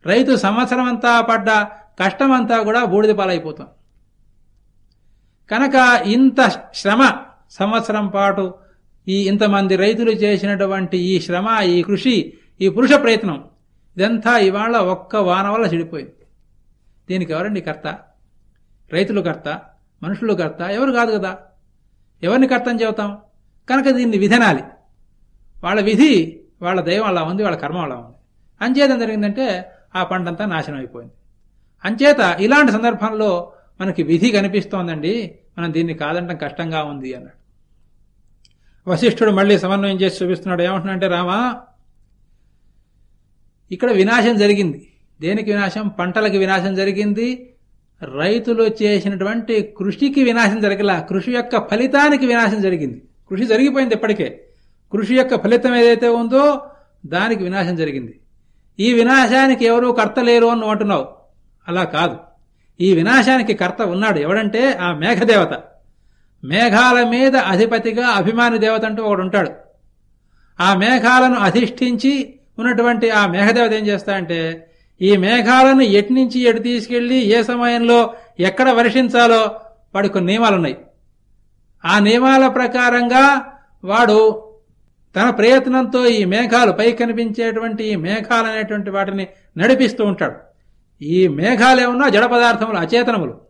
రైతు సంవత్సరం అంతా పడ్డ కష్టమంతా కూడా బూడిద పాలైపోతాం కనుక ఇంత శ్రమ సంవత్సరం పాటు ఈ ఇంతమంది రైతులు చేసినటువంటి ఈ శ్రమ ఈ కృషి ఈ పురుష ప్రయత్నం ఇదంతా ఇవాళ ఒక్క వాన వల్ల చెడిపోయింది. దీనికి ఎవరండి కర్త? రైతులు కర్త మనుషులు కర్త ఎవరు కాదు కదా? ఎవరిని కర్తం చెబుతాం? కనుక దీన్ని విధనాలి. వాళ్ళ విధి వాళ్ళ దైవం అలా ఉంది వాళ్ళ కర్మ అలా ఉంది. అంచేత జరిగిందంటే ఆ పంటంతా నాశనం అయిపోయింది. అంచేత ఇలాంటి సందర్భంలో మనకి విధి కనిపిస్తోందండి మనం దీన్ని కాదంటం కష్టంగా ఉంది అన్నాడు. వశిష్ఠుడు మళ్ళీ సమన్వయం చేసి చూపిస్తున్నాడు. ఏమంటున్నాడంటే రామా ఇక్కడ వినాశం జరిగింది. దేనికి వినాశం? పంటలకి వినాశం జరిగింది. రైతులు చేసినటువంటి కృషికి వినాశం జరగలా. కృషి యొక్క ఫలితానికి వినాశం జరిగింది. కృషి జరిగిపోయింది ఇప్పటికే. కృషి యొక్క ఫలితం ఏదైతే ఉందో దానికి వినాశం జరిగింది. ఈ వినాశానికి ఎవరూ కర్త లేరు అని అంటున్నావు. అలా కాదు. ఈ వినాశానికి కర్త ఉన్నాడు. ఎవడంటే ఆ మేఘదేవత. మేఘాల మీద అధిపతిగా అభిమాని దేవత అంటూ ఒకడు ఉంటాడు. ఆ మేఘాలను అధిష్ఠించి ఉన్నటువంటి ఆ మేఘదేవత ఏం చేస్తా అంటే ఈ మేఘాలను ఎటు నుంచి ఎటు తీసుకెళ్ళి ఏ సమయంలో ఎక్కడ వర్షించాలో వాడి కొన్ని నియమాలున్నాయి. ఆ నియమాల ప్రకారంగా వాడు తన ప్రయత్నంతో ఈ మేఘాలు పై కనిపించేటువంటి ఈ మేఘాలు అనేటువంటి వాటిని నడిపిస్తూ ఉంటాడు. ఈ మేఘాలేమన్నా జడ పదార్థములు అచేతనములు.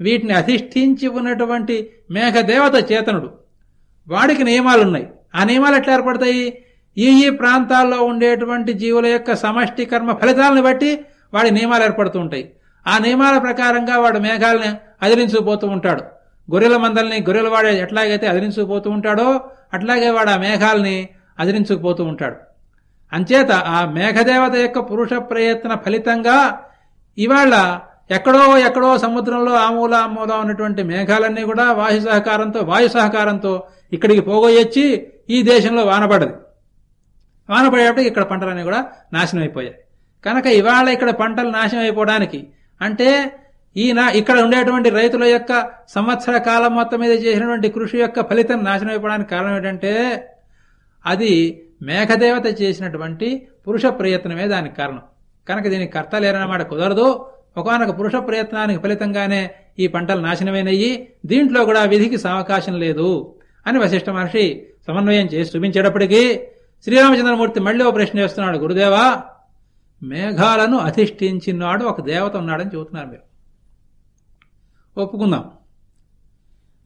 వీటిని అధిష్ఠించి ఉన్నటువంటి మేఘదేవత చేతనుడు. వాడికి నియమాలున్నాయి. ఆ నియమాలు ఎట్లా ఏర్పడతాయి? ఈ ఈ ప్రాంతాల్లో ఉండేటువంటి జీవుల యొక్క సమష్టి కర్మ ఫలితాలను బట్టి వాడి నియమాలు ఏర్పడుతూ ఉంటాయి. ఆ నియమాల ప్రకారంగా వాడు మేఘాలని అదిలించుకుపోతూ ఉంటాడు. గొర్రెల మందల్ని గొర్రెల వాడే ఎట్లాగైతే అదిలించుకుపోతూ ఉంటాడో అట్లాగే వాడు ఆ మేఘాలని అదిలించుకుపోతూ ఉంటాడు. అంచేత ఆ మేఘదేవత యొక్క పురుష ప్రయత్న ఫలితంగా ఇవాళ ఎక్కడో ఎక్కడో సముద్రంలో ఆమూల ఆమూల ఉన్నటువంటి మేఘాలన్నీ కూడా వాయు సహకారంతో వాయు సహకారంతో ఇక్కడికి పోగొచ్చి ఈ దేశంలో వానపడదు. వానపడేటప్పుడు ఇక్కడ పంటలన్నీ కూడా నాశనం అయిపోయాయి కనుక ఇవాళ ఇక్కడ పంటలు నాశనం అయిపోవడానికి అంటే ఈయన ఇక్కడ ఉండేటువంటి రైతుల యొక్క సంవత్సర కాలం మొత్తం మీద చేసినటువంటి కృషి యొక్క ఫలితం నాశనం అయిపోవడానికి కారణం ఏంటంటే అది మేఘదేవత చేసినటువంటి పురుష ప్రయత్నమే దానికి కారణం. కనుక దీనికి కర్త లేరన్నమాట కుదరదు. ఒకనొక పురుష ప్రయత్నానికి ఫలితంగానే ఈ పంటలు నాశనమైనవి దీంట్లో కూడా విధికి అవకాశం లేదు అని వశిష్ఠ మహర్షి సమన్వయం చేసి చూపించేటప్పటికీ శ్రీరామచంద్రమూర్తి మళ్ళీ ఒక ప్రశ్న వేస్తున్నాడు గురుదేవా మేఘాలను అధిష్ఠించినాడు ఒక దేవత ఉన్నాడని చెబుతున్నారు మీరు. ఒప్పుకుందాం.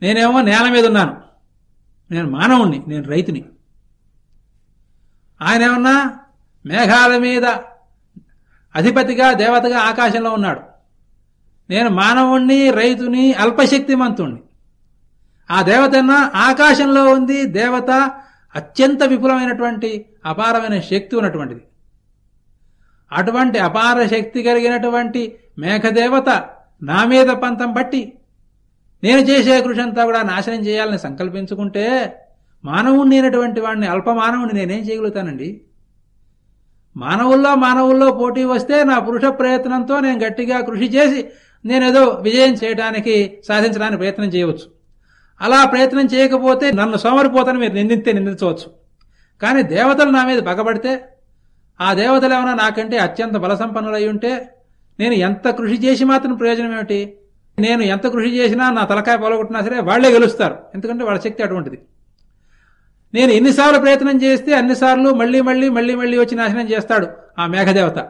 నేనేమో నేల మీద ఉన్నాను. నేను మానవుణ్ణి నేను రైతుని. ఆయన ఏమన్నా మేఘాల మీద అధిపతిగా దేవతగా ఆకాశంలో ఉన్నాడు. నేను మానవుణ్ణి రైతుని అల్పశక్తిమంతుణ్ణి. ఆ దేవతన్న ఆకాశంలో ఉంది. దేవత అత్యంత విపులమైనటువంటి అపారమైన శక్తి ఉన్నటువంటిది. అటువంటి అపార శక్తి కలిగినటువంటి మేఘదేవత నా మీద పంతం బట్టి నేను చేసే కృషి అంతా కూడా నాశనం చేయాలని సంకల్పించుకుంటే మానవుణ్ణి అయినటువంటి వాడిని అల్పమానవుని నేనేం చేయగలుగుతానండి? మానవుల్లో మానవుల్లో పోటీ వస్తే నా పురుష ప్రయత్నంతో నేను గట్టిగా కృషి చేసి నేనేదో విజయం చేయడానికి సాధించడానికి ప్రయత్నం చేయవచ్చు. అలా ప్రయత్నం చేయకపోతే నన్ను సోమరిపోతాను మీరు నిందితే నిందించవచ్చు. కానీ దేవతలు నా మీద పగబడితే ఆ దేవతలు ఏమైనా నాకంటే అత్యంత బలసంపన్నులై ఉంటే నేను ఎంత కృషి చేసి మాత్రం ప్రయోజనం ఏమిటి? నేను ఎంత కృషి చేసినా నా తలకాయ పొలగొట్టినా సరే వాళ్ళే గెలుస్తారు. ఎందుకంటే వాళ్ళ శక్తి అటువంటిది. నేను ఎన్నిసార్లు ప్రయత్నం చేస్తే అన్నిసార్లు మళ్ళీ మళ్ళీ మళ్ళీ మళ్ళీ వచ్చి నాశనం చేస్తాడు ఆ మేఘదేవత.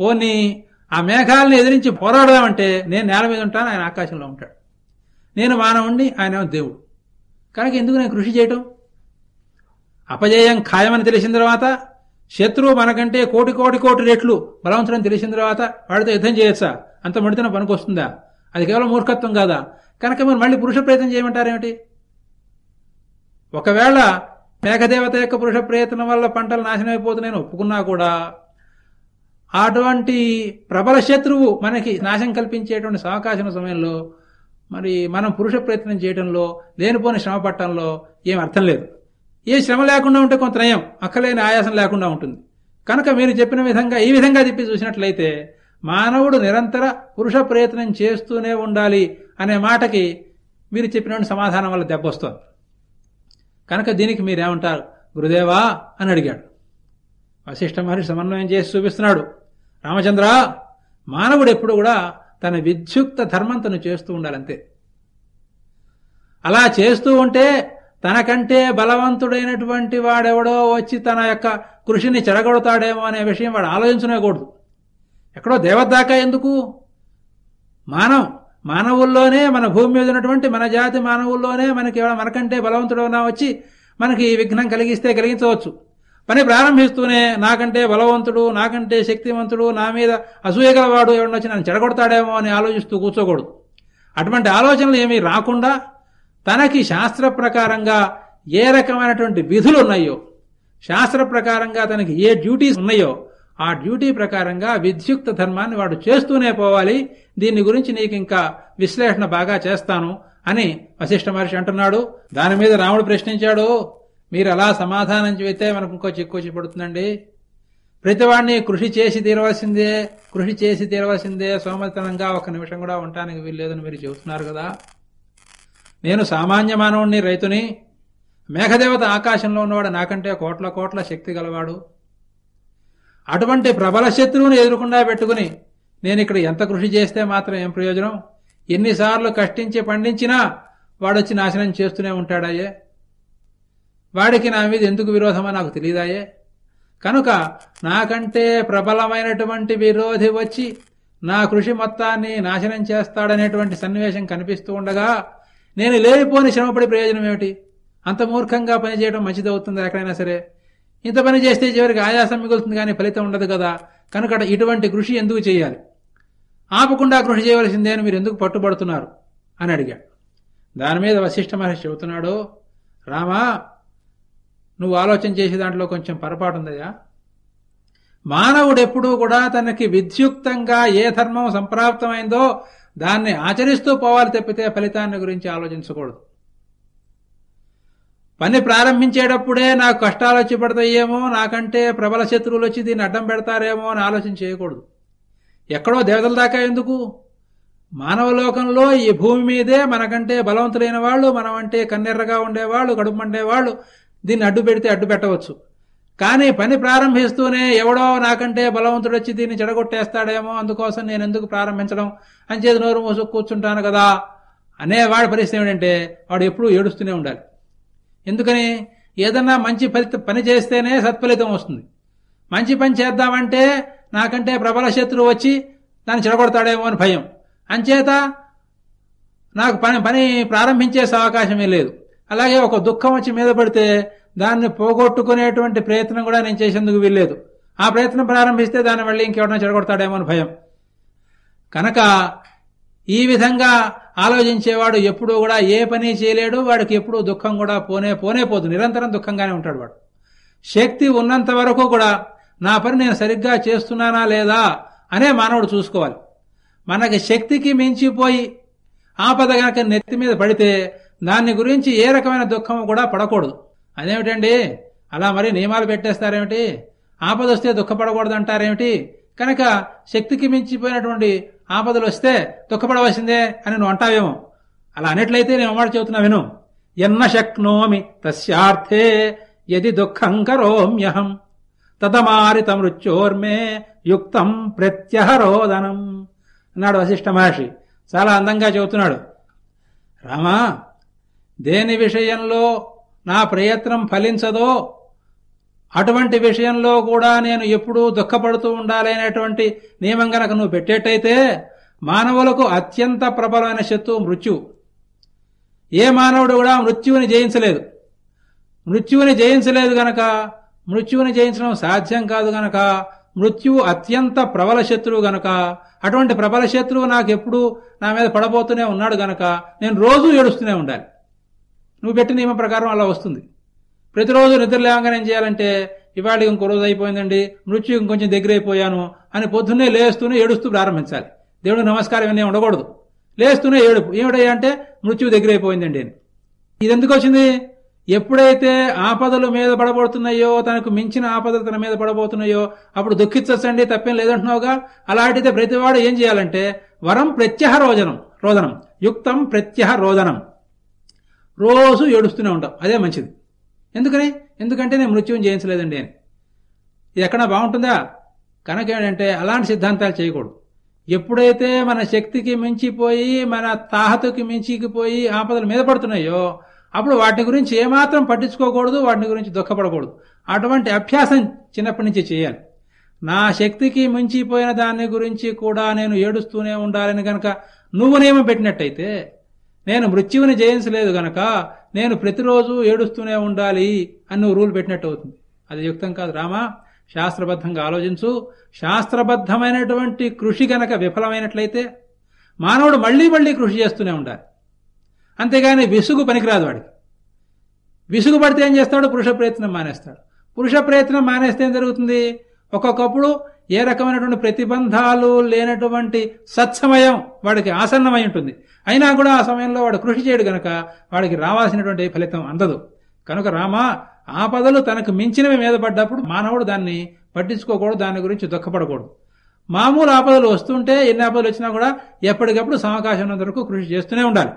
ఓని ఆ మేఘాలను ఎదిరించి పోరాడదామంటే నేను నేల మీద ఉంటాను ఆయన ఆకాశంలో ఉంటాడు. నేను మానవుణ్ణి ఆయన దేవుడు. కనుక ఎందుకు నేను కృషి చేయటం? అపజయం ఖాయమని తెలిసిన తర్వాత శత్రువు మనకంటే కోటి కోటి కోటి రెట్లు బలవంతుడని తెలిసిన తర్వాత వాడితో యుద్ధం చేయొచ్చా? అంత మడితేనే పనికొస్తుందా? అది కేవలం మూర్ఖత్వం కాదా? కనుక మీరు మళ్ళీ పురుష ప్రయత్నం చేయమంటారేమిటి? ఒకవేళ మేఘదేవత యొక్క పురుష ప్రయత్నం వల్ల పంటలు నాశనం అయిపోతున్నాయని ఒప్పుకున్నా కూడా అటువంటి ప్రబల శత్రువు మనకి నాశం కల్పించేటువంటి అవకాశం సమయంలో మరి మనం పురుష ప్రయత్నం చేయడంలో లేనిపోని శ్రమ పట్టడంలో ఏం అర్థం లేదు. ఏ శ్రమ లేకుండా ఉంటే కొంత నయం అక్కలేని ఆయాసం లేకుండా ఉంటుంది. కనుక మీరు చెప్పిన విధంగా ఈ విధంగా తిప్పి చూసినట్లయితే మానవుడు నిరంతర పురుష ప్రయత్నం చేస్తూనే ఉండాలి అనే మాటకి మీరు చెప్పినటువంటి సమాధానం వల్ల దెబ్బొస్తుంది కనుక దీనికి మీరేమంటారు? గురుదేవా అని అడిగాడు. వశిష్ఠ మహర్షి సమన్వయం చేసి చూపిస్తున్నాడు. రామచంద్ర మానవుడు ఎప్పుడు కూడా తన విద్యుక్త ధర్మం తను చేస్తూ ఉండాలంతే. అలా చేస్తూ ఉంటే తనకంటే బలవంతుడైనటువంటి వాడెవడో వచ్చి తన యొక్క కృషిని చెడగొడతాడేమో అనే విషయం వాడు ఆలోచించనేకూడదు. ఎక్కడో దేవదాకా ఎందుకు? మానవం. మానవుల్లోనే మన భూమి మీద ఉన్నటువంటి మన జాతి మానవుల్లోనే మనకి మనకంటే బలవంతుడైనా వచ్చి మనకి విఘ్నం కలిగిస్తే కలిగించవచ్చు. పని ప్రారంభిస్తూనే నాకంటే బలవంతుడు నాకంటే శక్తివంతుడు నా మీద అసూయగలవాడు ఎవడొచ్చి నన్ను చెడగొడతాడేమో అని ఆలోచిస్తూ కూర్చోకూడదు. అటువంటి ఆలోచనలు ఏమీ రాకుండా తనకి శాస్త్ర ప్రకారంగా ఏ రకమైనటువంటి విధులు ఉన్నాయో శాస్త్ర ప్రకారంగా తనకి ఏ డ్యూటీస్ ఉన్నాయో ఆ డ్యూటీ ప్రకారంగా విద్యుక్త ధర్మాన్ని వాడు చేస్తూనే పోవాలి. దీని గురించి నీకు ఇంకా విశ్లేషణ బాగా చేస్తాను అని వశిష్ఠ మహర్షి అంటున్నాడు. దాని మీద రాముడు ప్రశ్నించాడు. మీరు అలా సమాధానం చెబితే మనకు ఇంకో చిక్కు పడుతుందండి. ప్రతివాడిని కృషి చేసి తీరవలసిందే కృషి చేసి తీరవలసిందే. సోమతనంగా ఒక నిమిషం కూడా ఉండటానికి వీల్లేదని మీరు చెబుతున్నారు కదా. నేను సామాన్య మానవుణ్ణి రైతుని. మేఘదేవత ఆకాశంలో ఉన్నవాడు నాకంటే కోట్ల కోట్ల శక్తి గలవాడు. అటువంటి ప్రబల శత్రువును ఎదురుకుండా పెట్టుకుని నేను ఇక్కడ ఎంత కృషి చేస్తే మాత్రం ఏం ప్రయోజనం? ఎన్నిసార్లు కష్టించి పండించినా వాడొచ్చి నాశనం చేస్తూనే ఉంటాడాయే? వాడికి నా మీద ఎందుకు విరోధమో నాకు తెలియదాయే కనుక నాకంటే ప్రబలమైనటువంటి విరోధి వచ్చి నా కృషి మొత్తాన్ని నాశనం చేస్తాడనేటువంటి సన్నివేశం కనిపిస్తూ ఉండగా నేను లేనిపోని శ్రమపడి ప్రయోజనం ఏమిటి? అంత మూర్ఖంగా పనిచేయడం మంచిదవుతుందా ఎక్కడైనా సరే? ఇంత పని చేస్తే చివరికి ఆయాసం మిగులుతుంది కానీ ఫలితం ఉండదు కదా. కనుక ఇటువంటి కృషి ఎందుకు చేయాలి? ఆపకుండా కృషి చేయవలసిందే అని మీరు ఎందుకు పట్టుబడుతున్నారు? అని అడిగాడు. దాని మీద వశిష్ఠ మహర్షి చెబుతున్నాడు రామా నువ్వు ఆలోచన చేసే దాంట్లో కొంచెం పొరపాటు ఉందయ్యా. మానవుడెప్పుడూ కూడా తనకి విద్యుక్తంగా ఏ ధర్మం సంప్రాప్తమైందో దాన్ని ఆచరిస్తూ పోవాలి తప్పితే ఫలితాన్ని గురించి ఆలోచించకూడదు. పని ప్రారంభించేటప్పుడే నాకు కష్టాలు వచ్చి పడతాయేమో నాకంటే ప్రబల శత్రువులు వచ్చి దీన్ని అడ్డం పెడతారేమో అని ఆలోచన చేయకూడదు. ఎక్కడో దేవతల దాకా ఎందుకు? మానవ లోకంలో ఈ భూమి మీదే మనకంటే బలవంతులైన వాళ్ళు మనం అంటే కన్నెర్రగా ఉండేవాళ్ళు కడుపు మండేవాళ్ళు దీన్ని అడ్డు పెడితే అడ్డు పెట్టవచ్చు. కానీ పని ప్రారంభిస్తూనే ఎవడో నాకంటే బలవంతుడు వచ్చి దీన్ని చెడగొట్టేస్తాడేమో అందుకోసం నేను ఎందుకు ప్రారంభించడం? అని చేతి నోరు మూసుకు కూర్చుంటాను కదా. అనేవాడి పరిస్థితి ఏమిటంటే వాడు ఎప్పుడూ ఏడుస్తూనే ఉండాలి. ఎందుకని? ఏదన్నా మంచి ఫలిత పని చేస్తేనే సత్ఫలితం వస్తుంది. మంచి పని చేద్దామంటే నాకంటే ప్రబల శత్రువు వచ్చి దాన్ని చెడగొడతాడేమో అని భయం. అంచేత నాకు పని పని ప్రారంభించే అవకాశమే లేదు. అలాగే ఒక దుఃఖం వచ్చి మీద పడితే దాన్ని పోగొట్టుకునేటువంటి ప్రయత్నం కూడా నేను చేసేందుకు వీల్లేదు. ఆ ప్రయత్నం ప్రారంభిస్తే దాన్ని మళ్ళీ ఇంకెవడన్నా చెడగొడతాడేమో అని భయం. కనుక ఈ విధంగా ఆలోచించేవాడు ఎప్పుడూ కూడా ఏ పని చేయలేడు వాడికి ఎప్పుడూ దుఃఖం కూడా పోనే పోనే పోదు. నిరంతరం దుఃఖంగానే ఉంటాడు వాడు. శక్తి ఉన్నంత వరకు కూడా నా పని నేను సరిగ్గా చేస్తున్నానా లేదా అనే మానవుడు చూసుకోవాలి. మనకి శక్తికి మించిపోయి ఆపద గనక నెత్తి మీద పడితే దాన్ని గురించి ఏ రకమైన దుఃఖం కూడా పడకూడదు. అదేమిటండి? అలా మరి నియమాలు పెట్టేస్తారేమిటి? ఆపద వస్తే దుఃఖపడకూడదు అంటారేమిటి కనుక శక్తికి మించిపోయినటువంటి ఆపదలు వస్తే దుఃఖపడవలసిందే అని నువ్వు అంటావేమో. అలా అనేట్లయితే నేను మాట చెబుతున్నా విను. ఎన్న శక్నోమి తస్యార్థే యది దుఃఖం కరోమ్యహం. తదమారిత మృత్యోర్మే యుక్తం ప్రత్యహరోదనం. అన్నాడు వశిష్ఠ మహర్షి. చాలా అందంగా చెబుతున్నాడు. రామా దేని విషయంలో నా ప్రయత్నం ఫలించదో అటువంటి విషయంలో కూడా నేను ఎప్పుడూ దుఃఖపడుతూ ఉండాలనేటువంటి నియమం గనక నువ్వు పెట్టేటైతే మానవులకు అత్యంత ప్రబలమైన శత్రువు మృత్యువు. ఏ మానవుడు కూడా మృత్యువుని జయించలేదు. మృత్యువుని జయించలేదు గనక మృత్యువుని జయించడం సాధ్యం కాదు గనక మృత్యువు అత్యంత ప్రబల శత్రువు గనక అటువంటి ప్రబల శత్రువు నాకు ఎప్పుడూ నా మీద పడబోతూనే ఉన్నాడు గనక నేను రోజూ ఏడుస్తూనే ఉండాలి. నువ్వు పెట్టిన నియమ ప్రకారం అలా వస్తుంది. ప్రతిరోజు నిద్ర లేవంగానే ఏం చేయాలంటే ఇవాళ ఇంకో రోజు అయిపోయిందండి మృత్యు ఇంకొంచెం దగ్గర అయిపోయాను అని పొద్దున్నే లేస్తూనే ఏడుస్తూ ప్రారంభించాలి. దేవుడు నమస్కారం ఇవన్నీ ఉండకూడదు. లేస్తూనే ఏడుపు. ఏమిటయ్యా అంటే దగ్గర అయిపోయిందండి అని. ఇది ఎందుకు వచ్చింది? ఎప్పుడైతే ఆపదలు మీద పడబోతున్నాయో తనకు మించిన ఆపదలు తన మీద పడబోతున్నాయో అప్పుడు దుఃఖించండి తప్పేం లేదంటున్నావుగా? అలాంటిదే ప్రతివాడు ఏం చేయాలంటే వరం ప్రత్యహ రోజనం రోదనం. యుక్తం ప్రత్యహ రోదనం రోజు ఏడుస్తూనే ఉంటాం. అదే మంచిది. ఎందుకని? ఎందుకంటే నేను మృత్యుం చేయించలేదండి అని. ఇది ఎక్కడా బాగుంటుందా? కనుక ఏంటంటే అలాంటి సిద్ధాంతాలు చేయకూడదు. ఎప్పుడైతే మన శక్తికి మించిపోయి మన తాహతుకి మించిపోయి ఆపదలు మీద పడుతున్నాయో అప్పుడు వాటి గురించి ఏమాత్రం పట్టించుకోకూడదు వాటిని గురించి దుఃఖపడకూడదు. అటువంటి అభ్యాసం చిన్నప్పటి నుంచి చేయాలి. నా శక్తికి మించిపోయిన దాని గురించి కూడా నేను ఏడుస్తూనే ఉండాలని గనక నువ్వు నియమం పెట్టినట్టయితే నేను మృత్యువుని జయించలేదు గనక నేను ప్రతిరోజు ఏడుస్తూనే ఉండాలి అని నువ్వు రూల్ పెట్టినట్టు అవుతుంది. అది యుక్తం కాదు. రామా శాస్త్రబద్ధంగా ఆలోచించు. శాస్త్రబద్ధమైనటువంటి కృషి గనక విఫలమైనట్లయితే మానవుడు మళ్ళీ మళ్ళీ కృషి చేస్తూనే ఉండాలి. అంతేగాని విసుగు పనికిరాదు వాడికి. విసుగు పడితే ఏం చేస్తాడు? పురుష ప్రయత్నం మానేస్తాడు. పురుష ప్రయత్నం మానేస్తే ఏం జరుగుతుంది? ఒక్కొక్కప్పుడు ఏ రకమైనటువంటి ప్రతిబంధాలు లేనటువంటి సత్సమయం వాడికి ఆసన్నమై ఉంటుంది. అయినా కూడా ఆ సమయంలో వాడు కృషి చేయడు గనక వాడికి రావాల్సినటువంటి ఫలితం అందదు. కనుక రామా ఆపదలు తనకు మించినవి మీద పడ్డప్పుడు మానవుడు దాన్ని పట్టించుకోకూడదు దాని గురించి దుఃఖపడకూడదు. మామూలు ఆపదలు వస్తుంటే ఎన్ని ఆపదలు వచ్చినా కూడా ఎప్పటికప్పుడు సమకాశం ఉన్నంత వరకు కృషి చేస్తూనే ఉండాలి.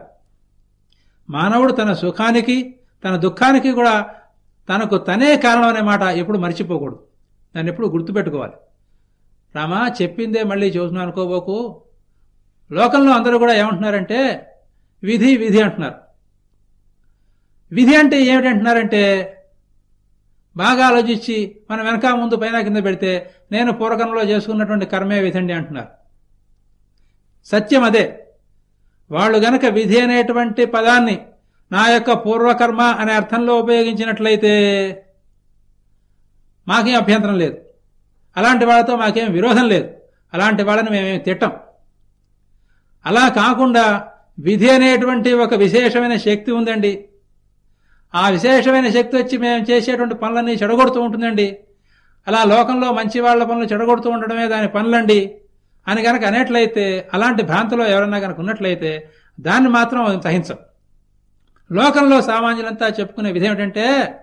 మానవుడు తన సుఖానికి తన దుఃఖానికి కూడా తనకు తనే కారణం అనే మాట ఎప్పుడు మర్చిపోకూడదు. దాన్ని ఎప్పుడు గుర్తుపెట్టుకోవాలి. రామా చెప్పిందే మళ్ళీ చూస్తున్నాను అనుకోబోకు లోకంలో అందరూ కూడా ఏమంటున్నారంటే విధి విధి అంటున్నారు. విధి అంటే ఏమిటంటున్నారంటే బాగా ఆలోచించి మనం వెనక ముందు పైన కింద పెడితే నేను పూర్వకంలో చేసుకున్నటువంటి కర్మే విధండి అంటున్నారు. సత్యం అదే. వాళ్ళు గనక విధి అనేటువంటి పదాన్ని నా యొక్క పూర్వకర్మ అనే అర్థంలో ఉపయోగించినట్లయితే మాకేం అభ్యంతరం లేదు. అలాంటి వాళ్ళతో మాకేం విరోధం లేదు. అలాంటి వాళ్ళని మేమేమి తిట్టం. అలా కాకుండా విధి అనేటువంటి ఒక విశేషమైన శక్తి ఉందండి. ఆ విశేషమైన శక్తి వచ్చి మేము చేసేటువంటి పనులన్నీ చెడగొడుతూ ఉంటుందండి. అలా లోకంలో మంచి వాళ్ళ పనులు చెడగొడుతూ ఉండడమే దాని పనులండి. అని కనుక అనేట్లయితే అలాంటి భ్రాంతిలో ఎవరన్నా కనుక ఉన్నట్లయితే దాన్ని మాత్రం సహించం. లోకంలో సామాన్యులంతా చెప్పుకునే విధి ఏమిటంటే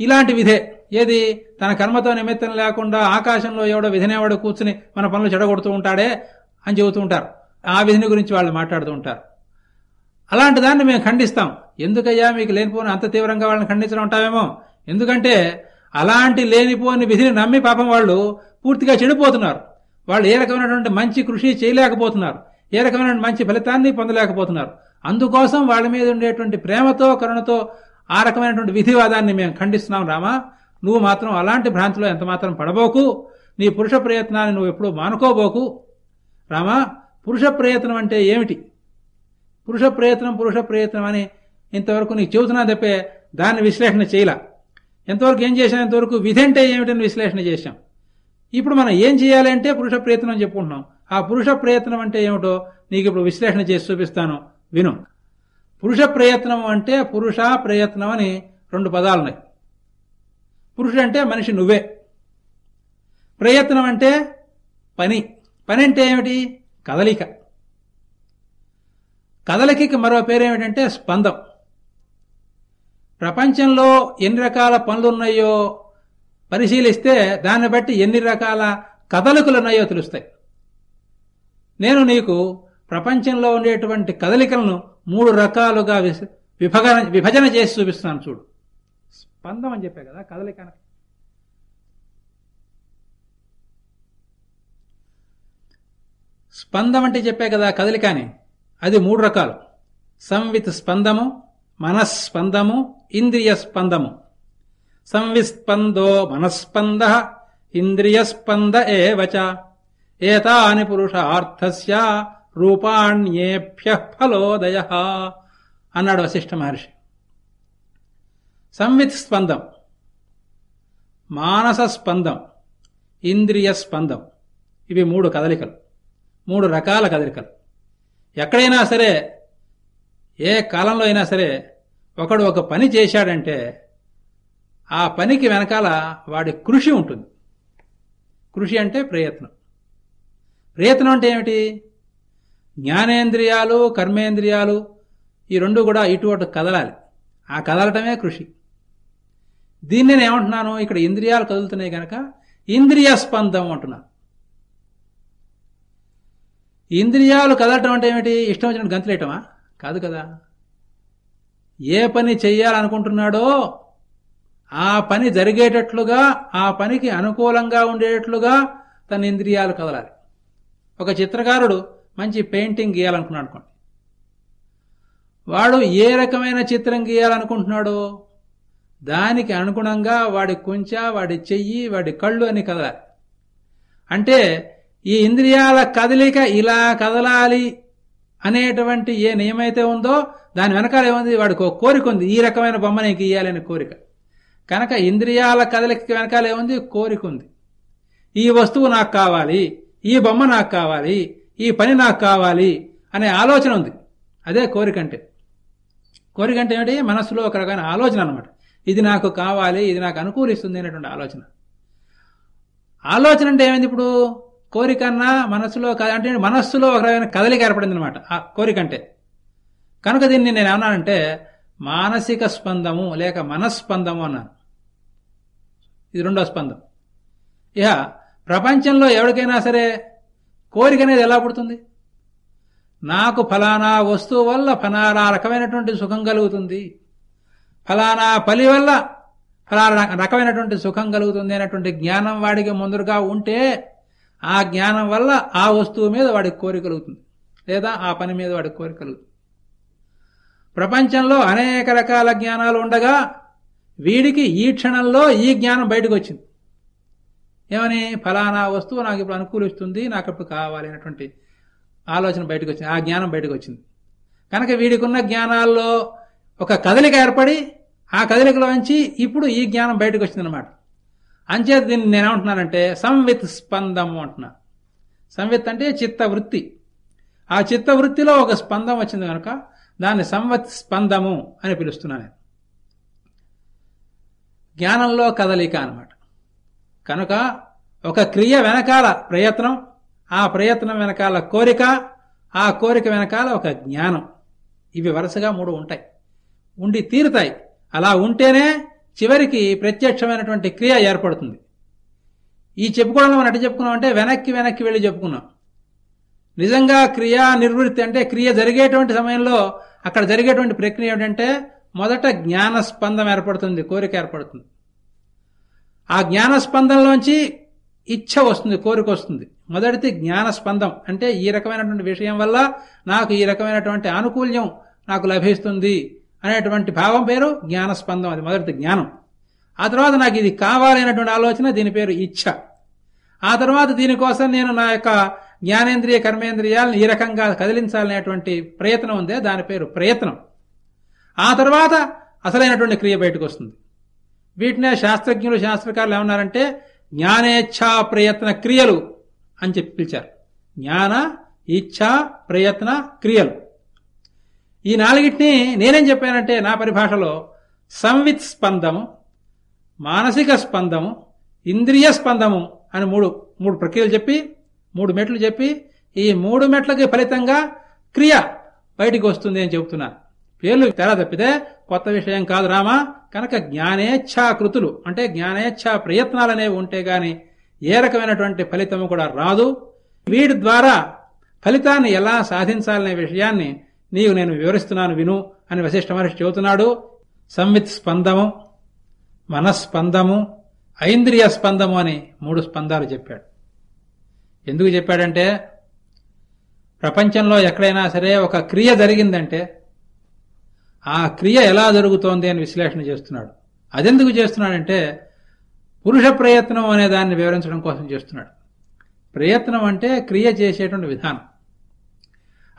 ఇలాంటి విధే. ఏది? తన కర్మతో నిమిత్తం లేకుండా ఆకాశంలో ఎవడో విధినేవాడు కూర్చుని మన పనులు చెడగొడుతూ ఉంటాడే అని చెబుతూ ఉంటారు. ఆ విధిని గురించి వాళ్ళు మాట్లాడుతూ ఉంటారు. అలాంటి దాన్ని మేము ఖండిస్తాం. ఎందుకయ్యా మీకు లేనిపోని అంత తీవ్రంగా వాళ్ళని ఖండించడం ఉంటామేమో ఎందుకంటే అలాంటి లేనిపోని విధిని నమ్మి పాపం వాళ్ళు పూర్తిగా చెడిపోతున్నారు. వాళ్ళు ఏ రకమైనటువంటి మంచి కృషి చేయలేకపోతున్నారు. ఏ రకమైన మంచి ఫలితాన్ని పొందలేకపోతున్నారు. అందుకోసం వాళ్ళ మీద ఉండేటువంటి ప్రేమతో కరుణతో ఆ రకమైనటువంటి విధివాదాన్ని మేము ఖండిస్తున్నాం రామా. నువ్వు మాత్రం అలాంటి భ్రాంతిలో ఎంత మాత్రం పడబోకు. నీ పురుష ప్రయత్నాన్ని నువ్వు ఎప్పుడూ మానుకోబోకు. రామా పురుష ప్రయత్నం అంటే ఏమిటి? పురుష ప్రయత్నం పురుష ప్రయత్నం అని ఇంతవరకు నీకు చెబుతున్నా తప్పే దాన్ని విశ్లేషణ చేయలా. ఎంతవరకు ఏం చేసాం ఇంతవరకు విధి అంటే ఏమిటని విశ్లేషణ చేశాం. ఇప్పుడు మనం ఏం చేయాలి అంటే పురుష ప్రయత్నం చెప్పుకుంటున్నాం. ఆ పురుష ప్రయత్నం అంటే ఏమిటో నీకు ఇప్పుడు విశ్లేషణ చేసి చూపిస్తాను. విను. పురుష ప్రయత్నం అంటే పురుష ప్రయత్నం అని రెండు పదాలున్నాయి. పురుషుడు అంటే మనిషి నువ్వే. ప్రయత్నం అంటే పని. పని అంటే ఏమిటి? కదలిక. కదలికకి మరో పేరేమిటంటే స్పందం. ప్రపంచంలో ఎన్ని రకాల పనులున్నాయో పరిశీలిస్తే దాన్ని బట్టి ఎన్ని రకాల కదలికలున్నాయో తెలుస్తాయి. నేను నీకు ప్రపంచంలో ఉండేటువంటి కదలికలను మూడు రకాలుగా విభజన విభజన చేసి చూపిస్తున్నాను చూడు. స్పందం అని చెప్పే కదా కదలిక స్పందం అంటే చెప్పే కదా కదలికని. అది మూడు రకాలు. సంవిత్ స్పందము మనస్పందము ఇంద్రియ స్పందము. సంవిస్పందో మనస్పంద ఇంద్రియస్పంద ఏవచ? ఏతాని పురుషార్థస్య రూపాణ్యేభ్య ఫలోదయ అన్నాడు వశిష్ఠ మహర్షి. సంవిత్ స్పందం మానస స్పందం ఇంద్రియ స్పందం. ఇవి మూడు కదలికలు మూడు రకాల కదలికలు. ఎక్కడైనా సరే ఏ కాలంలో అయినా సరే ఒకడు ఒక పని చేశాడంటే ఆ పనికి వెనకాల వాడి కృషి ఉంటుంది. కృషి అంటే ప్రయత్నం. ప్రయత్నం అంటే ఏమిటి? జ్ఞానేంద్రియాలు కర్మేంద్రియాలు ఈ రెండు కూడా ఇటు అటు కదలాలి. ఆ కదలటమే కృషి. దీన్ని నేను ఏమంటున్నాను? ఇక్కడ ఇంద్రియాలు కదులుతున్నాయి కనుక ఇంద్రియ స్పందం అంటున్నాను. ఇంద్రియాలు కదలటం అంటే ఏమిటి? ఇష్టం వచ్చినట్టు గంతులేయటమా? కాదు కదా. ఏ పని చెయ్యాలనుకుంటున్నాడో ఆ పని జరిగేటట్లుగా ఆ పనికి అనుకూలంగా ఉండేటట్లుగా తన ఇంద్రియాలు కదలాలి. ఒక చిత్రకారుడు మంచి పెయింటింగ్ గీయాలనుకున్నాడు అనుకోండి. వాడు ఏ రకమైన చిత్రం గీయాలనుకుంటున్నాడో దానికి అనుగుణంగా వాడి కుంచ వాడి చెయ్యి వాడి కళ్ళు అని కదలాలి. అంటే ఈ ఇంద్రియాల కదలిక ఇలా కదలాలి అనేటువంటి ఏ నియమైతే ఉందో దాని వెనకాల ఏముంది? వాడికి ఒక కోరిక ఉంది. ఈ రకమైన బొమ్మ నీకు గీయాలనే కోరిక. కనుక ఇంద్రియాల కదలిక వెనకాల ఏముంది? కోరిక ఉంది. ఈ వస్తువు నాకు కావాలి. ఈ బొమ్మ నాకు కావాలి. ఈ పని నాకు కావాలి అనే ఆలోచన ఉంది. అదే కోరికంటే కోరికంటే కోరిక అంటే ఏమిటి? మనస్సులో ఒక రకమైన ఆలోచన అనమాట ఇది నాకు కావాలి ఇది నాకు అనుకూలిస్తుంది అనేటువంటి ఆలోచన. ఆలోచన అంటే ఏమైంది ఇప్పుడు? కోరికన్నా మనస్సులో అంటే మనస్సులో ఒక రకమైన కదలిక ఏర్పడింది అనమాట ఆ కోరికంటే కనుక దీన్ని నేను ఏమన్నానంటే మానసిక స్పందము లేక మనస్పందము అన్నాను. ఇది రెండో స్పందం. ఇక ప్రపంచంలో ఎవరికైనా సరే కోరిక అనేది ఎలా పుడుతుంది? నాకు ఫలానా వస్తువు వల్ల ఫలానా రకమైనటువంటి సుఖం కలుగుతుంది. ఫలానా పలి వల్ల ఫలానా రకమైనటువంటి సుఖం కలుగుతుంది అనేటువంటి జ్ఞానం వాడికి ముందుగా ఉంటే ఆ జ్ఞానం వల్ల ఆ వస్తువు మీద వాడికి కోరిక కలుగుతుంది. లేదా ఆ పని మీద వాడికి కోరిక కలుగుతుంది. ప్రపంచంలో అనేక రకాల జ్ఞానాలు ఉండగా వీడికి ఈ క్షణంలో ఈ జ్ఞానం బయటకు వచ్చింది. ఏమని? ఫలానా వస్తువు నాకు ఇప్పుడు అనుకూలిస్తుంది నాకు ఇప్పుడు కావాలి అనేటువంటి ఆలోచన బయటకు వచ్చింది ఆ జ్ఞానం బయటకు వచ్చింది కనుక వీడికి ఉన్న జ్ఞానాల్లో ఒక కదలిక ఏర్పడి ఆ కదలికలోంచి ఇప్పుడు ఈ జ్ఞానం బయటకు వచ్చిందనమాట అంచేత దీన్ని నేనేమంటున్నానంటే సంవిత్ స్పందము అంటున్నా. సంవిత్ అంటే చిత్త వృత్తి ఆ చిత్త వృత్తిలో ఒక స్పందం వచ్చింది కనుక దాన్ని సంవత్ స్పందము అని పిలుస్తున్నాను జ్ఞానంలో కదలిక అనమాట కనుక ఒక క్రియ వెనకాల ప్రయత్నం ఆ ప్రయత్నం వెనకాల కోరిక ఆ కోరిక వెనకాల ఒక జ్ఞానం. ఇవి వరుసగా మూడు ఉంటాయి. ఉండి తీరుతాయి. అలా ఉంటేనే చివరికి ప్రత్యక్షమైనటువంటి క్రియ ఏర్పడుతుంది. ఈ చెప్పుకోవడంలో మనం ఎట్లా చెప్పుకున్నాం అంటే వెనక్కి వెనక్కి వెళ్ళి చెప్పుకున్నాం. నిజంగా క్రియా నిర్వృత్తి అంటే క్రియ జరిగేటువంటి సమయంలో అక్కడ జరిగేటువంటి ప్రక్రియ ఏమిటంటే మొదట జ్ఞాన స్పందం ఏర్పడుతుంది కోరిక ఏర్పడుతుంది. ఆ జ్ఞాన స్పందనలోంచి ఇచ్ఛ వస్తుంది కోరిక వస్తుంది. మొదటిది జ్ఞాన స్పందం అంటే ఈ రకమైనటువంటి విషయం వల్ల నాకు ఈ రకమైనటువంటి ఆనుకూల్యం నాకు లభిస్తుంది అనేటువంటి భావం పేరు జ్ఞాన స్పందం అది మొదటిది జ్ఞానం. ఆ తర్వాత నాకు ఇది కావాలైనటువంటి ఆలోచన దీని పేరు ఇచ్ఛ. ఆ తర్వాత దీనికోసం నేను నా యొక్క జ్ఞానేంద్రియ కర్మేంద్రియాలను ఈ రకంగా కదిలించాలనేటువంటి ప్రయత్నం ఉందే. దాని పేరు ప్రయత్నం. ఆ తర్వాత అసలైనటువంటి క్రియ బయటకు వస్తుంది. వీటినే శాస్త్రజ్ఞులు శాస్త్రకారులు ఏమన్నారంటే జ్ఞానేచ్ఛా ప్రయత్న క్రియలు అని చెప్పి పిలిచారు. జ్ఞాన ఇచ్ఛా ప్రయత్న క్రియలు. ఈ నాలుగిటిని నేనేం చెప్పానంటే నా పరిభాషలో సంవిత్ స్పందము మానసిక స్పందము ఇంద్రియ స్పందము అని మూడు మూడు ప్రక్రియలు చెప్పి మూడు మెట్లు చెప్పి ఈ మూడు మెట్లకి ఫలితంగా క్రియ బయటికి వస్తుంది అని చెబుతున్నాను పేర్లు తెర తప్పితే కొత్త విషయం కాదు రామా. కనుక జ్ఞానేచ్ఛా కృతులు అంటే జ్ఞానేచ్ఛా ప్రయత్నాలు అనేవి ఉంటే గాని ఏ రకమైనటువంటి ఫలితము కూడా రాదు. వీటి ద్వారా ఫలితాన్ని ఎలా సాధించాలనే విషయాన్ని నీవు నేను వివరిస్తున్నాను విను అని వశిష్ఠ మహర్షి చెబుతున్నాడు. సంవిత్ స్పందము మనస్పందము ఐంద్రియ స్పందము అని మూడు స్పందాలు చెప్పాడు. ఎందుకు చెప్పాడంటే ప్రపంచంలో ఎక్కడైనా సరే ఒక క్రియ జరిగిందంటే ఆ క్రియ ఎలా జరుగుతోంది అని విశ్లేషణ చేస్తున్నాడు. అదెందుకు చేస్తున్నాడంటే పురుష ప్రయత్నం అనే దాన్ని వివరించడం కోసం చేస్తున్నాడు. ప్రయత్నం అంటే క్రియ చేసేటువంటి విధానం.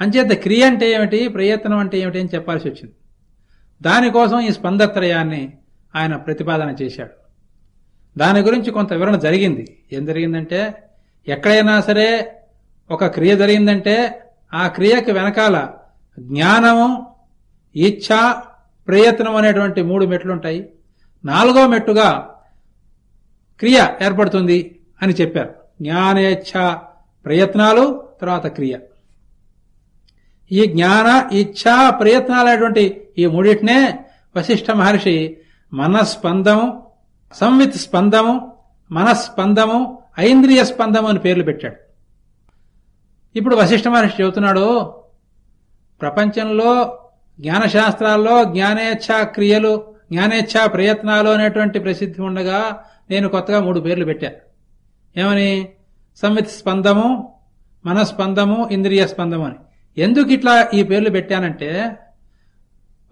అంచేత క్రియ అంటే ఏమిటి ప్రయత్నం అంటే ఏమిటి అని చెప్పాల్సి వచ్చింది. దానికోసం ఈ స్పందత్రయాన్ని ఆయన ప్రతిపాదన చేశాడు. దాని గురించి కొంత వివరణ జరిగింది. ఏం జరిగిందంటే ఎక్కడైనా సరే ఒక క్రియ జరిగిందంటే ఆ క్రియకు వెనకాల జ్ఞానము ఇచ్ఛ ప్రయత్నం అనేటువంటి మూడు మెట్లుంటాయి. నాలుగో మెట్టుగా క్రియ ఏర్పడుతుంది అని చెప్పారు. జ్ఞానేచ్ఛ ప్రయత్నాలు తర్వాత క్రియ. ఈ జ్ఞాన ఇచ్ఛ ప్రయత్నాలైనటువంటి ఈ మూడింటినే వశిష్ఠ మహర్షి మనస్పందము సంవిత్ స్పందము మనస్పందము ఐంద్రియ స్పందము అని పేర్లు పెట్టాడు. ఇప్పుడు వశిష్ఠ మహర్షి చెబుతున్నాడు ప్రపంచంలో జ్ఞానశాస్త్రాల్లో జ్ఞానేచ్ఛ క్రియలు జ్ఞానేచ్ఛ ప్రయత్నాలు అనేటువంటి ప్రసిద్ధి ఉండగా నేను కొత్తగా మూడు పేర్లు పెట్టా. ఏమని? సంవిత్ స్పందము మనస్పందము ఇంద్రియ స్పందము అని. ఎందుకు ఇట్లా ఈ పేర్లు పెట్టానంటే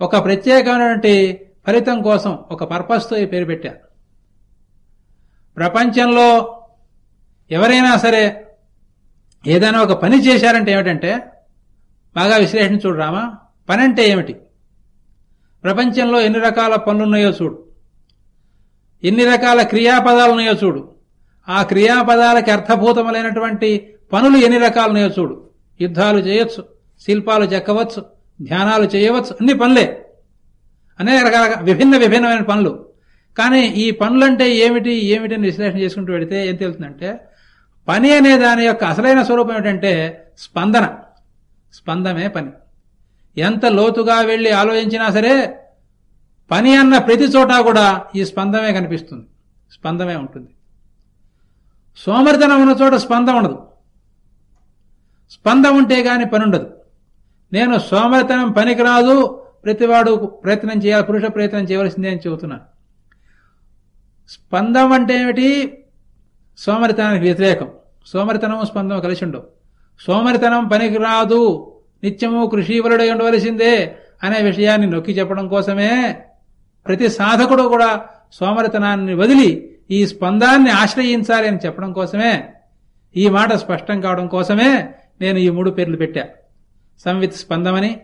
ఒక ప్రత్యేకమైనటువంటి ఫలితం కోసం ఒక పర్పస్తో ఈ పేరు పెట్టా. ప్రపంచంలో ఎవరైనా సరే ఏదైనా ఒక పని చేశారంటే ఏమిటంటే బాగా విశ్లేషణ చూడరామా పని అంటే ఏమిటి? ప్రపంచంలో ఎన్ని రకాల పనులున్నాయో చూడు. ఎన్ని రకాల క్రియాపదాలు ఉన్నాయో చూడు. ఆ క్రియాపదాలకి అర్థభూతములైనటువంటి పనులు ఎన్ని రకాలున్నాయో చూడు. యుద్ధాలు చేయొచ్చు శిల్పాలు చెక్కవచ్చు ధ్యానాలు చేయవచ్చు అన్ని పనులే. అనేక రకాల విభిన్న విభిన్నమైన పనులు. కానీ ఈ పనులంటే ఏమిటి ఏమిటి అని విశ్లేషణ చేసుకుంటూ వెళితే ఏం తెలుస్తుందంటే పని అనే దాని యొక్క అసలైన స్వరూపం ఏమిటంటే స్పందన. స్పందమే పని. ఎంత లోతుగా వెళ్ళి ఆలోచించినా సరే పని అన్న ప్రతి చోట కూడా ఈ స్పందమే కనిపిస్తుంది. స్పందమే ఉంటుంది. సోమరితనం ఉన్న చోట స్పందం ఉండదు. స్పందం ఉంటే గాని పని ఉండదు నేను సోమరితనం పనికిరాదు ప్రతివాడు ప్రయత్నం చేయాలి పురుష ప్రయత్నం చేయవలసిందే అని చెబుతున్నాను. స్పందం అంటే ఏమిటి? సోమరితనానికి వ్యతిరేకం. సోమరితనం స్పందం కలిసి ఉండవు. సోమరితనం పనికిరాదు నిత్యము కృషీవరుడై ఉండవలసిందే అనే విషయాన్ని నొక్కి చెప్పడం కోసమే ప్రతి సాధకుడు కూడా సోమరితనాన్ని వదిలి ఈ స్పందాన్ని ఆశ్రయించాలి అని చెప్పడం కోసమే ఈ మాట స్పష్టం కావడం కోసమే నేను ఈ మూడు పేర్లు పెట్టా. సంవిత్ స్పందమని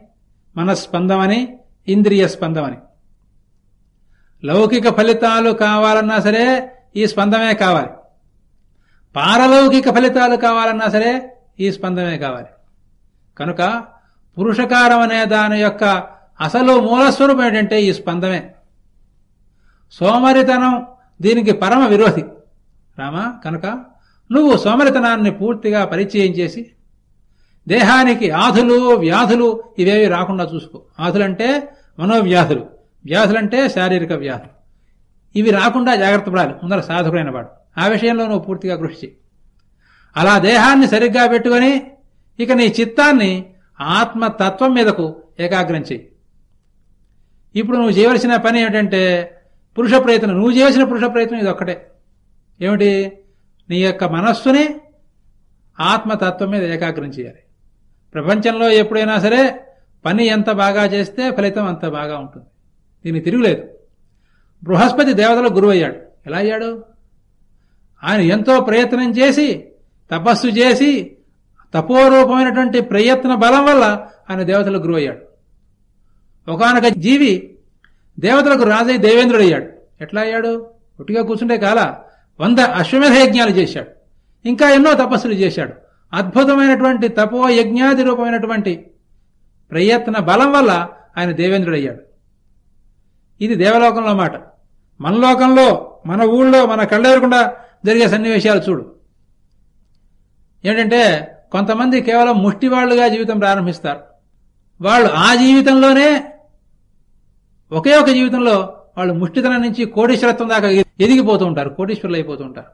మనస్పందమని ఇంద్రియ స్పందమని. లౌకిక ఫలితాలు కావాలన్నా సరే ఈ స్పందమే కావాలి. పారలౌకిక ఫలితాలు కావాలన్నా సరే ఈ స్పందమే కావాలి. కనుక పురుషకారం అనే దాని యొక్క అసలు మూలస్వరూపం ఏంటంటే ఈ స్పందమే. సోమరితనం దీనికి పరమ విరోధి. రామా కనుక నువ్వు సోమరితనాన్ని పూర్తిగా పరిచయం చేసి దేహానికి ఆధులు వ్యాధులు ఇవేవి రాకుండా చూసుకో. ఆధులంటే మనోవ్యాధులు వ్యాధులంటే శారీరక వ్యాధులు. ఇవి రాకుండా జాగ్రత్త పడాలి ముందర సాధకుడైన వాడు. ఆ విషయంలో నువ్వు పూర్తిగా కృషి చేయి అలా దేహాన్ని సరిగ్గా పెట్టుకొని ఇక నీ చిత్తాన్ని ఆత్మతత్వం మీదకు ఏకాగ్రం చేయి ఇప్పుడు నువ్వు చేయవలసిన పని ఏమిటంటే పురుష ప్రయత్నం నువ్వు చేసిన పురుష ప్రయత్నం ఇది ఒక్కటే ఏమిటి? నీ యొక్క మనస్సుని ఆత్మతత్వం మీద ఏకాగ్రం చేయాలి. ప్రపంచంలో ఎప్పుడైనా సరే పని ఎంత బాగా చేస్తే ఫలితం అంత బాగా ఉంటుంది. దీన్ని తిరుగులేదు. బృహస్పతి దేవతలకు గురువయ్యాడు ఎలా అయ్యాడు? ఆయన ఎంతో ప్రయత్నం చేసి తపస్సు చేసి తపోరూపమైనటువంటి ప్రయత్న బలం వల్ల ఆయన దేవతలకు గురువు అయ్యాడు ఒకనొక జీవి దేవతలకు రాజై దేవేంద్రుడు అయ్యాడు ఎట్లా అయ్యాడు? ఒట్టిగా కూర్చుంటే కాల వంద అశ్వమేధ యజ్ఞాలు చేశాడు. ఇంకా ఎన్నో తపస్సులు చేశాడు. అద్భుతమైనటువంటి తపో యజ్ఞాది రూపమైనటువంటి ప్రయత్న బలం వల్ల ఆయన దేవేంద్రుడు అయ్యాడు ఇది దేవలోకంలో మాట. మన లోకంలో మన ఊళ్ళో మన కళ్ళెరకుండా జరిగే సన్నివేశాలు చూడు. ఏంటంటే కొంతమంది కేవలం ముష్టివాళ్ళుగా జీవితం ప్రారంభిస్తారు. వాళ్ళు ఆ జీవితంలోనే ఒకే ఒక జీవితంలో వాళ్ళు ముష్టితనం నుంచి కోటీశ్వరత్వం దాకా ఎదిగిపోతూ ఉంటారు కోటీశ్వరులు అయిపోతూ ఉంటారు.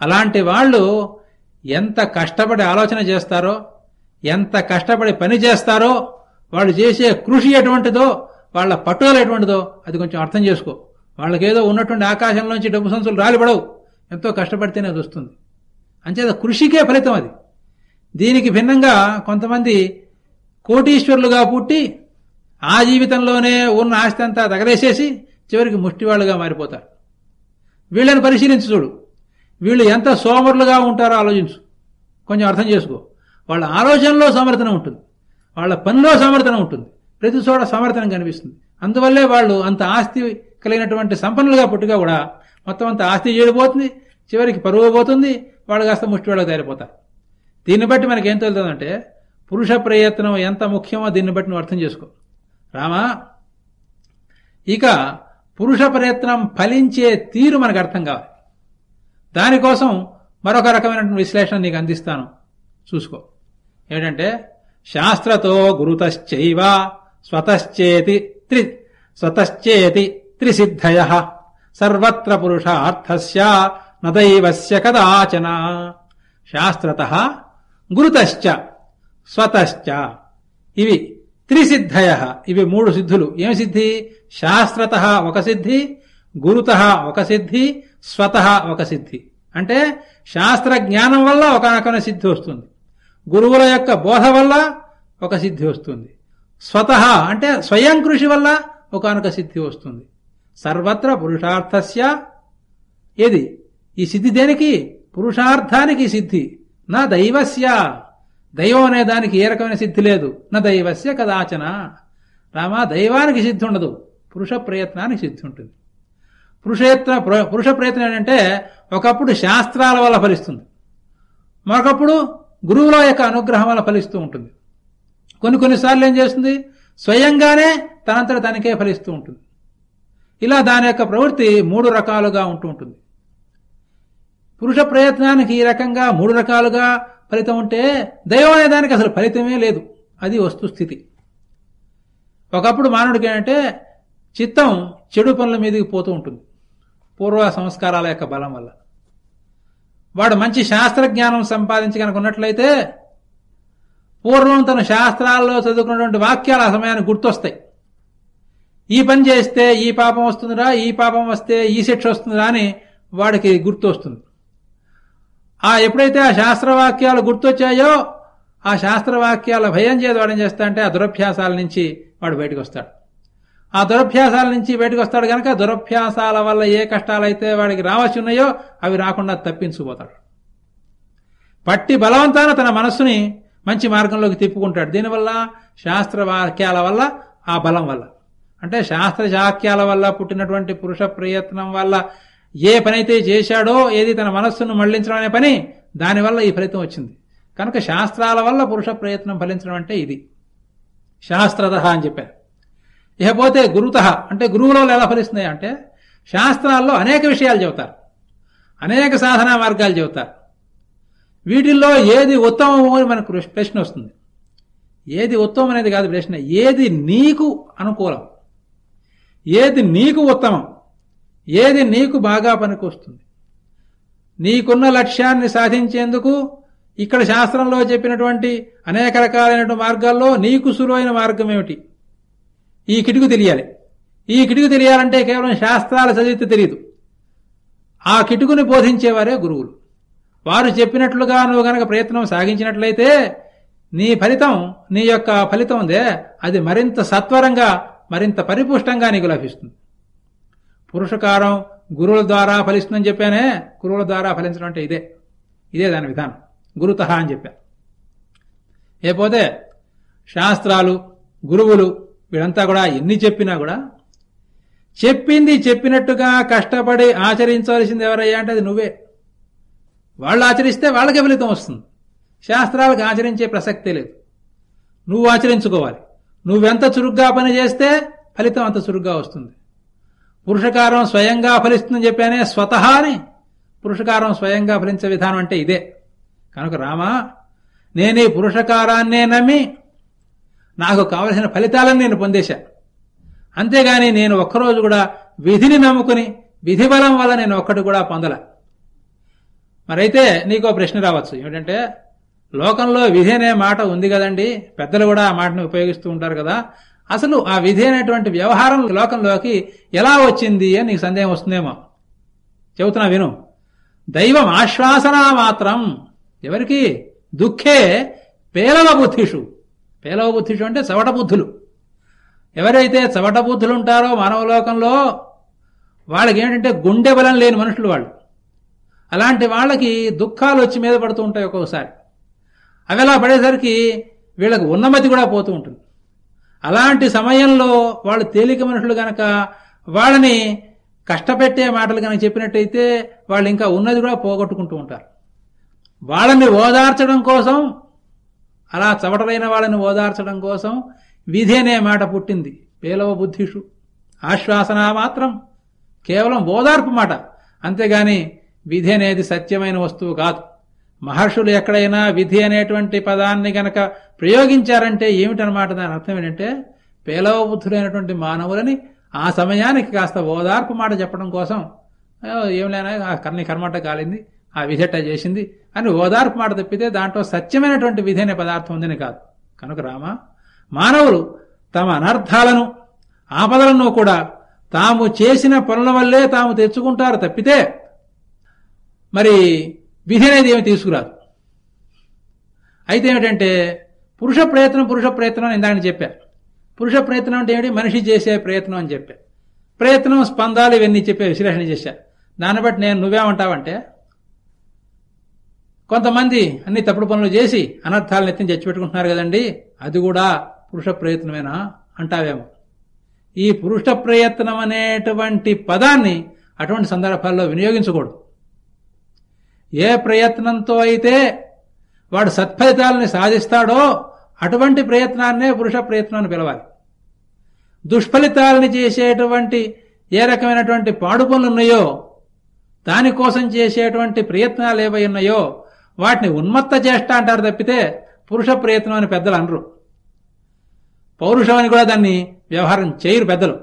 అలాంటి వాళ్ళు ఎంత కష్టపడి ఆలోచన చేస్తారో ఎంత కష్టపడి పని చేస్తారో వాళ్ళు చేసే కృషి ఎటువంటిదో వాళ్ళ పట్టుదల ఎటువంటిదో అది కొంచెం అర్థం చేసుకో. వాళ్ళకేదో ఉన్నటువంటి ఆకాశంలోంచి డబ్బు సంచులు రాలిపడవు. ఎంతో కష్టపడితేనే అది వస్తుంది. అంచేత కృషికే ఫలితం అది. దీనికి భిన్నంగా కొంతమంది కోటీశ్వరులుగా పుట్టి ఆ జీవితంలోనే ఉన్న ఆస్తి అంతా తగలేసేసి చివరికి ముష్టివాళ్ళుగా మారిపోతారు. వీళ్ళని పరిశీలించి చూడు. వీళ్ళు ఎంత సోమరులుగా ఉంటారో ఆలోచించు. కొంచెం అర్థం చేసుకో. వాళ్ళ ఆలోచనలో సమర్థన ఉంటుంది. వాళ్ళ పనిలో సమర్థన ఉంటుంది. ప్రతి చోట సమర్థనం కనిపిస్తుంది. అందువల్లే వాళ్ళు అంత ఆస్తి కలిగినటువంటి సంపన్నులుగా పుట్టుగా కూడా మొత్తం అంత ఆస్తి చేయడిపోతుంది చివరికి పరువు పోతుంది. వాళ్ళు కాస్త ముష్టివాళ్ళకి తయారైపోతారు. దీన్ని బట్టి మనకేం ఏం తెలుతుందంటే పురుష ప్రయత్నం ఎంత ముఖ్యమో దీన్ని బట్టి నువ్వు అర్థం చేసుకో. రామా ఇక పురుష ప్రయత్నం ఫలించే తీరు మనకు అర్థం కావాలి. దానికోసం మరొక రకమైనటువంటి విశ్లేషణ నీకు అందిస్తాను. చూసుకో. ఏంటంటే శాస్త్రతో గురుతశ్చైవ స్వతశ్చేతి త్రి స్వతశ్చేతి త్రిసిద్ధయ సర్వత్ర పురుషార్థస్య నదైవస్య కదాచన. శాస్త్రత గురుతశ్చ స్వతశ్చ. ఇవి త్రిసిద్ధయ. ఇవి మూడు సిద్ధులు. ఏమి సిద్ధి? శాస్త్రత ఒక సిద్ధి గురుత ఒక సిద్ధి స్వత ఒక సిద్ధి. అంటే శాస్త్ర జ్ఞానం వల్ల ఒకనొకన సిద్ధి వస్తుంది. గురువుల యొక్క బోధ వల్ల ఒక సిద్ధి వస్తుంది. స్వతహ అంటే స్వయం కృషి వల్ల ఒకనొక సిద్ధి వస్తుంది. సర్వత్ర పురుషార్థస్య. ఏది? ఈ సిద్ధి దేనికి? పురుషార్థానికి సిద్ధి. నా దైవస్య. దైవం అనే దానికి ఏ రకమైన సిద్ధి లేదు. నా దైవస్య కదాచన. రామా దైవానికి సిద్ధి ఉండదు. పురుష ప్రయత్నానికి సిద్ధి ఉంటుంది. పురుషయత్న పురుష ప్రయత్నం ఏంటంటే ఒకప్పుడు శాస్త్రాల వల్ల ఫలిస్తుంది. మరొకప్పుడు గురువుల యొక్క అనుగ్రహం వల్ల ఫలిస్తూ ఉంటుంది. కొన్ని కొన్నిసార్లు ఏం చేస్తుంది? స్వయంగానే తనంతట తనకే ఫలిస్తూ ఉంటుంది. ఇలా దాని యొక్క ప్రవృత్తి మూడు రకాలుగా ఉంటూ ఉంటుంది. పురుష ప్రయత్నానికి ఈ రకంగా మూడు రకాలుగా ఫలితం ఉంటే దైవం అనే దానికి అసలు ఫలితమే లేదు. అది వస్తుస్థితి ఒకప్పుడు మానవుడికి ఏంటంటే చిత్తం చెడు పనుల మీదకి పోతూ ఉంటుంది. పూర్వ సంస్కారాల యొక్క బలం వల్ల. వాడు మంచి శాస్త్రజ్ఞానం సంపాదించి కనుక ఉన్నట్లయితే పూర్వం తన శాస్త్రాల్లో చదువుకున్నటువంటి వాక్యాలు ఆ సమయానికి గుర్తొస్తాయి. ఈ పని చేస్తే ఈ పాపం వస్తుందిరా ఈ పాపం వస్తే ఈ శిక్ష వస్తుందిరా అని వాడికి గుర్తు వస్తుంది ఆ ఎప్పుడైతే ఆ శాస్త్రవాక్యాలు గుర్తొచ్చాయో ఆ శాస్త్రవాక్యాల భయం చేత వాడు ఏం చేస్తా అంటే ఆ దురభ్యాసాల నుంచి వాడు బయటకు వస్తాడు ఆ దురభ్యాసాల నుంచి బయటకు వస్తాడు కనుక దురభ్యాసాల వల్ల ఏ కష్టాలైతే వాడికి రావాల్సి ఉన్నాయో అవి రాకుండా తప్పించుకుపోతాడు. పట్టి బలవంతాన తన మనస్సుని మంచి మార్గంలోకి తిప్పుకుంటాడు. దీనివల్ల శాస్త్ర వాక్యాల వల్ల ఆ బలం వల్ల. అంటే శాస్త్ర శాక్యాల వల్ల పుట్టినటువంటి పురుష ప్రయత్నం వల్ల ఏ పనైతే చేశాడో ఏది తన మనస్సును మళ్ళించడం అనే పని దానివల్ల ఈ ఫలితం వచ్చింది. కనుక శాస్త్రాల వల్ల పురుష ప్రయత్నం ఫలించడం అంటే ఇది. శాస్త్రత అని చెప్పారు. ఇకపోతే గురుత అంటే గురువులో ఎలా ఫలిస్తున్నాయి అంటే శాస్త్రాల్లో అనేక విషయాలు చెబుతారు. అనేక సాధనా మార్గాలు చెబుతారు. వీటిల్లో ఏది ఉత్తమము అని మనకు ప్రశ్న వస్తుంది. ఏది ఉత్తమం అనేది కాదు ప్రశ్న. ఏది నీకు అనుకూలం? ఏది నీకు ఉత్తమం? ఏది నీకు బాగా పనికొస్తుంది? నీకున్న లక్ష్యాన్ని సాధించేందుకు ఇక్కడ శాస్త్రంలో చెప్పినటువంటి అనేక రకాలైనటువంటి మార్గాల్లో నీకు సులువైన మార్గం ఏమిటి? ఈ కిటుకు తెలియాలి. ఈ కిటుకు తెలియాలంటే కేవలం శాస్త్రాలు చదివితే తెలియదు ఆ కిటుకుని బోధించేవారే గురువులు. వారు చెప్పినట్లుగా నువ్వు గనక ప్రయత్నం సాగించినట్లయితే నీ ఫలితం నీ యొక్క ఫలితం ఉందే. అది మరింత సత్వరంగా మరింత పరిపుష్టంగా నీకు లభిస్తుంది. పురుషకారం గురువుల ద్వారా ఫలిస్తుందని చెప్పానే గురువుల ద్వారా ఫలించడం అంటే ఇదే. ఇదే దాని విధానం. గురుత అని చెప్పాను లేకపోతే శాస్త్రాలు గురువులు వీళ్ళంతా కూడా ఎన్ని చెప్పినా కూడా చెప్పింది చెప్పినట్టుగా కష్టపడి ఆచరించవలసింది ఎవరయ్యా అంటే అది నువ్వే. వాళ్ళు ఆచరిస్తే వాళ్ళకే ఫలితం వస్తుంది. శాస్త్రాలకు ఆచరించే ప్రసక్తే లేదు. నువ్వు ఆచరించుకోవాలి. నువ్వెంత చురుగ్గా పని చేస్తే ఫలితం అంత చురుగ్గా వస్తుంది. పురుషకారం స్వయంగా ఫలిస్తుందని చెప్పానే స్వతహాని పురుషకారం స్వయంగా ఫలించే విధానం అంటే ఇదే. కనుక రామా నేను ఈ పురుషకారాన్నే నమ్మి నాకు కావలసిన ఫలితాలను నేను పొందేశా. అంతేగాని నేను ఒక్కరోజు కూడా విధిని నమ్ముకుని విధి బలం వల్ల నేను ఒక్కటి కూడా పొందల. మరైతే నీకో ప్రశ్న రావచ్చు. ఏమిటంటే లోకంలో విధి అనే మాట ఉంది కదండి. పెద్దలు కూడా ఆ మాటను ఉపయోగిస్తూ ఉంటారు కదా. అసలు ఆ విధి అనేటువంటి వ్యవహారం లోకంలోకి ఎలా వచ్చింది అని నీకు సందేహం వస్తుందేమో? చెబుతున్నా విను. దైవం ఆశ్వాసన మాత్రం ఎవరికి? దుఃఖే పేలవ బుద్ధిషు. పేలవ బుద్ధిషు అంటే చవట బుద్ధులు. ఎవరైతే చవట బుద్ధులు ఉంటారో మానవలోకంలో వాళ్ళకి ఏంటంటే గుండె బలం లేని మనుషులు వాళ్ళు. అలాంటి వాళ్ళకి దుఃఖాలు వచ్చి మీద పడుతూ ఉంటాయి ఒక్కొక్కసారి అవి అలా పడేసరికి వీళ్ళకి ఉన్నమతి కూడా పోతూ ఉంటుంది. అలాంటి సమయంలో వాళ్ళు తేలిక మనుషులు గనక వాళ్ళని కష్టపెట్టే మాటలు కనుక చెప్పినట్టయితే వాళ్ళు ఇంకా ఉన్నది కూడా పోగొట్టుకుంటూ ఉంటారు. వాళ్ళని ఓదార్చడం కోసం అలా చవటలైన వాళ్ళని ఓదార్చడం కోసం విధి అనే మాట పుట్టింది. పేలవ బుద్ధిషు. ఆశ్వాసన మాత్రం కేవలం ఓదార్పు మాట. అంతేగాని విధి అనేది సత్యమైన వస్తువు కాదు. మహర్షులు ఎక్కడైనా విధి అనేటువంటి పదాన్ని గనక ప్రయోగించారంటే ఏమిటనమాట దాని అర్థం ఏంటంటే పేలవ బుద్ధులైనటువంటి మానవులని ఆ సమయానికి కాస్త ఓదార్పు మాట చెప్పడం కోసం ఏమిలేనా ఏం కర్ణి కర్మట కాలింది ఆ విధెట్ట చేసింది అని ఓదార్పు మాట తప్పితే దాంట్లో సత్యమైనటువంటి విధి అనే పదార్థం ఉందని కాదు. కనుక రామ మానవులు తమ అనర్థాలను ఆపదలను కూడా తాము చేసిన పనుల వల్లే తాము తెచ్చుకుంటారు తప్పితే మరి విధి అనేది ఏమి తీసుకురాదు. అయితే ఏమిటంటే పురుష ప్రయత్నం పురుష ప్రయత్నం అని ఇందాక చెప్పా. పురుష ప్రయత్నం అంటే ఏమిటి? మనిషి చేసే ప్రయత్నం అని చెప్పా. ప్రయత్నం స్పందాలు ఇవన్నీ చెప్పే విశ్లేషణ చేశా. దాన్ని బట్టి నేను నువ్వేమంటావంటే కొంతమంది అన్ని తప్పుడు పనులు చేసి అనర్థాలను ఎత్తిని చచ్చిపెట్టుకుంటున్నారు కదండి అది కూడా పురుష ప్రయత్నమేనా అంటావేమో. ఈ పురుష ప్రయత్నం అనేటువంటి పదాన్ని అటువంటి సందర్భాల్లో వినియోగించకూడదు. ఏ ప్రయత్నంతో అయితే వాడు సత్ఫలితాలని సాధిస్తాడో అటువంటి ప్రయత్నాన్నే పురుష ప్రయత్నం అని పిలవాలి. దుష్ఫలితాలని చేసేటువంటి ఏ రకమైనటువంటి పాడు పనులు ఉన్నాయో దానికోసం చేసేటువంటి ప్రయత్నాలు ఏవై ఉన్నాయో వాటిని ఉన్మత్త చేష్ట అంటారు తప్పితే పురుష ప్రయత్నం అని పెద్దలు అనరు. పౌరుషం అని కూడా దాన్ని వ్యవహారం చేయరు పెద్దలు.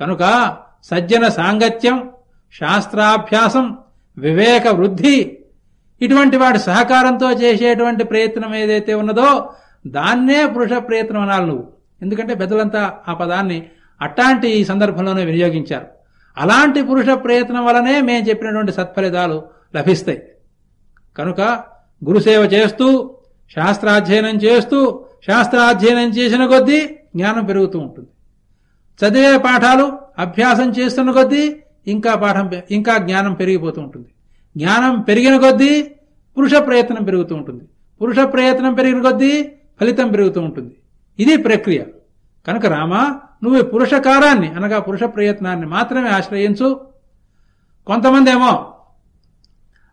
కనుక సజ్జన సాంగత్యం శాస్త్రాభ్యాసం వివేక వృద్ధి ఇటువంటి వాడి సహకారంతో చేసేటువంటి ప్రయత్నం ఏదైతే ఉన్నదో దాన్నే పురుష ప్రయత్నం అనాలి నువ్వు. ఎందుకంటే పెద్దలంతా ఆ పదాన్ని అట్లాంటి ఈ సందర్భంలోనే వినియోగించారు. అలాంటి పురుష ప్రయత్నం వలనే మేము చెప్పినటువంటి సత్ఫలితాలు లభిస్తాయి. కనుక గురుసేవ చేస్తూ శాస్త్రాధ్యయనం చేస్తూ శాస్త్రాధ్యయనం చేసిన కొద్దీ జ్ఞానం పెరుగుతూ ఉంటుంది. చదివే పాఠాలు అభ్యాసం చేస్తున్న కొద్దీ ఇంకా పాఠం పె- ఇంకా జ్ఞానం పెరిగిపోతూ ఉంటుంది. జ్ఞానం పెరిగిన కొద్దీ పురుష ప్రయత్నం పెరుగుతూ ఉంటుంది. పురుష ప్రయత్నం పెరిగిన కొద్దీ ఫలితం పెరుగుతూ ఉంటుంది. ఇది ప్రక్రియ. కనుక రామా నువ్వు పురుషకారాన్ని అనగా పురుష ప్రయత్నాన్ని మాత్రమే ఆశ్రయించు. కొంతమంది ఏమో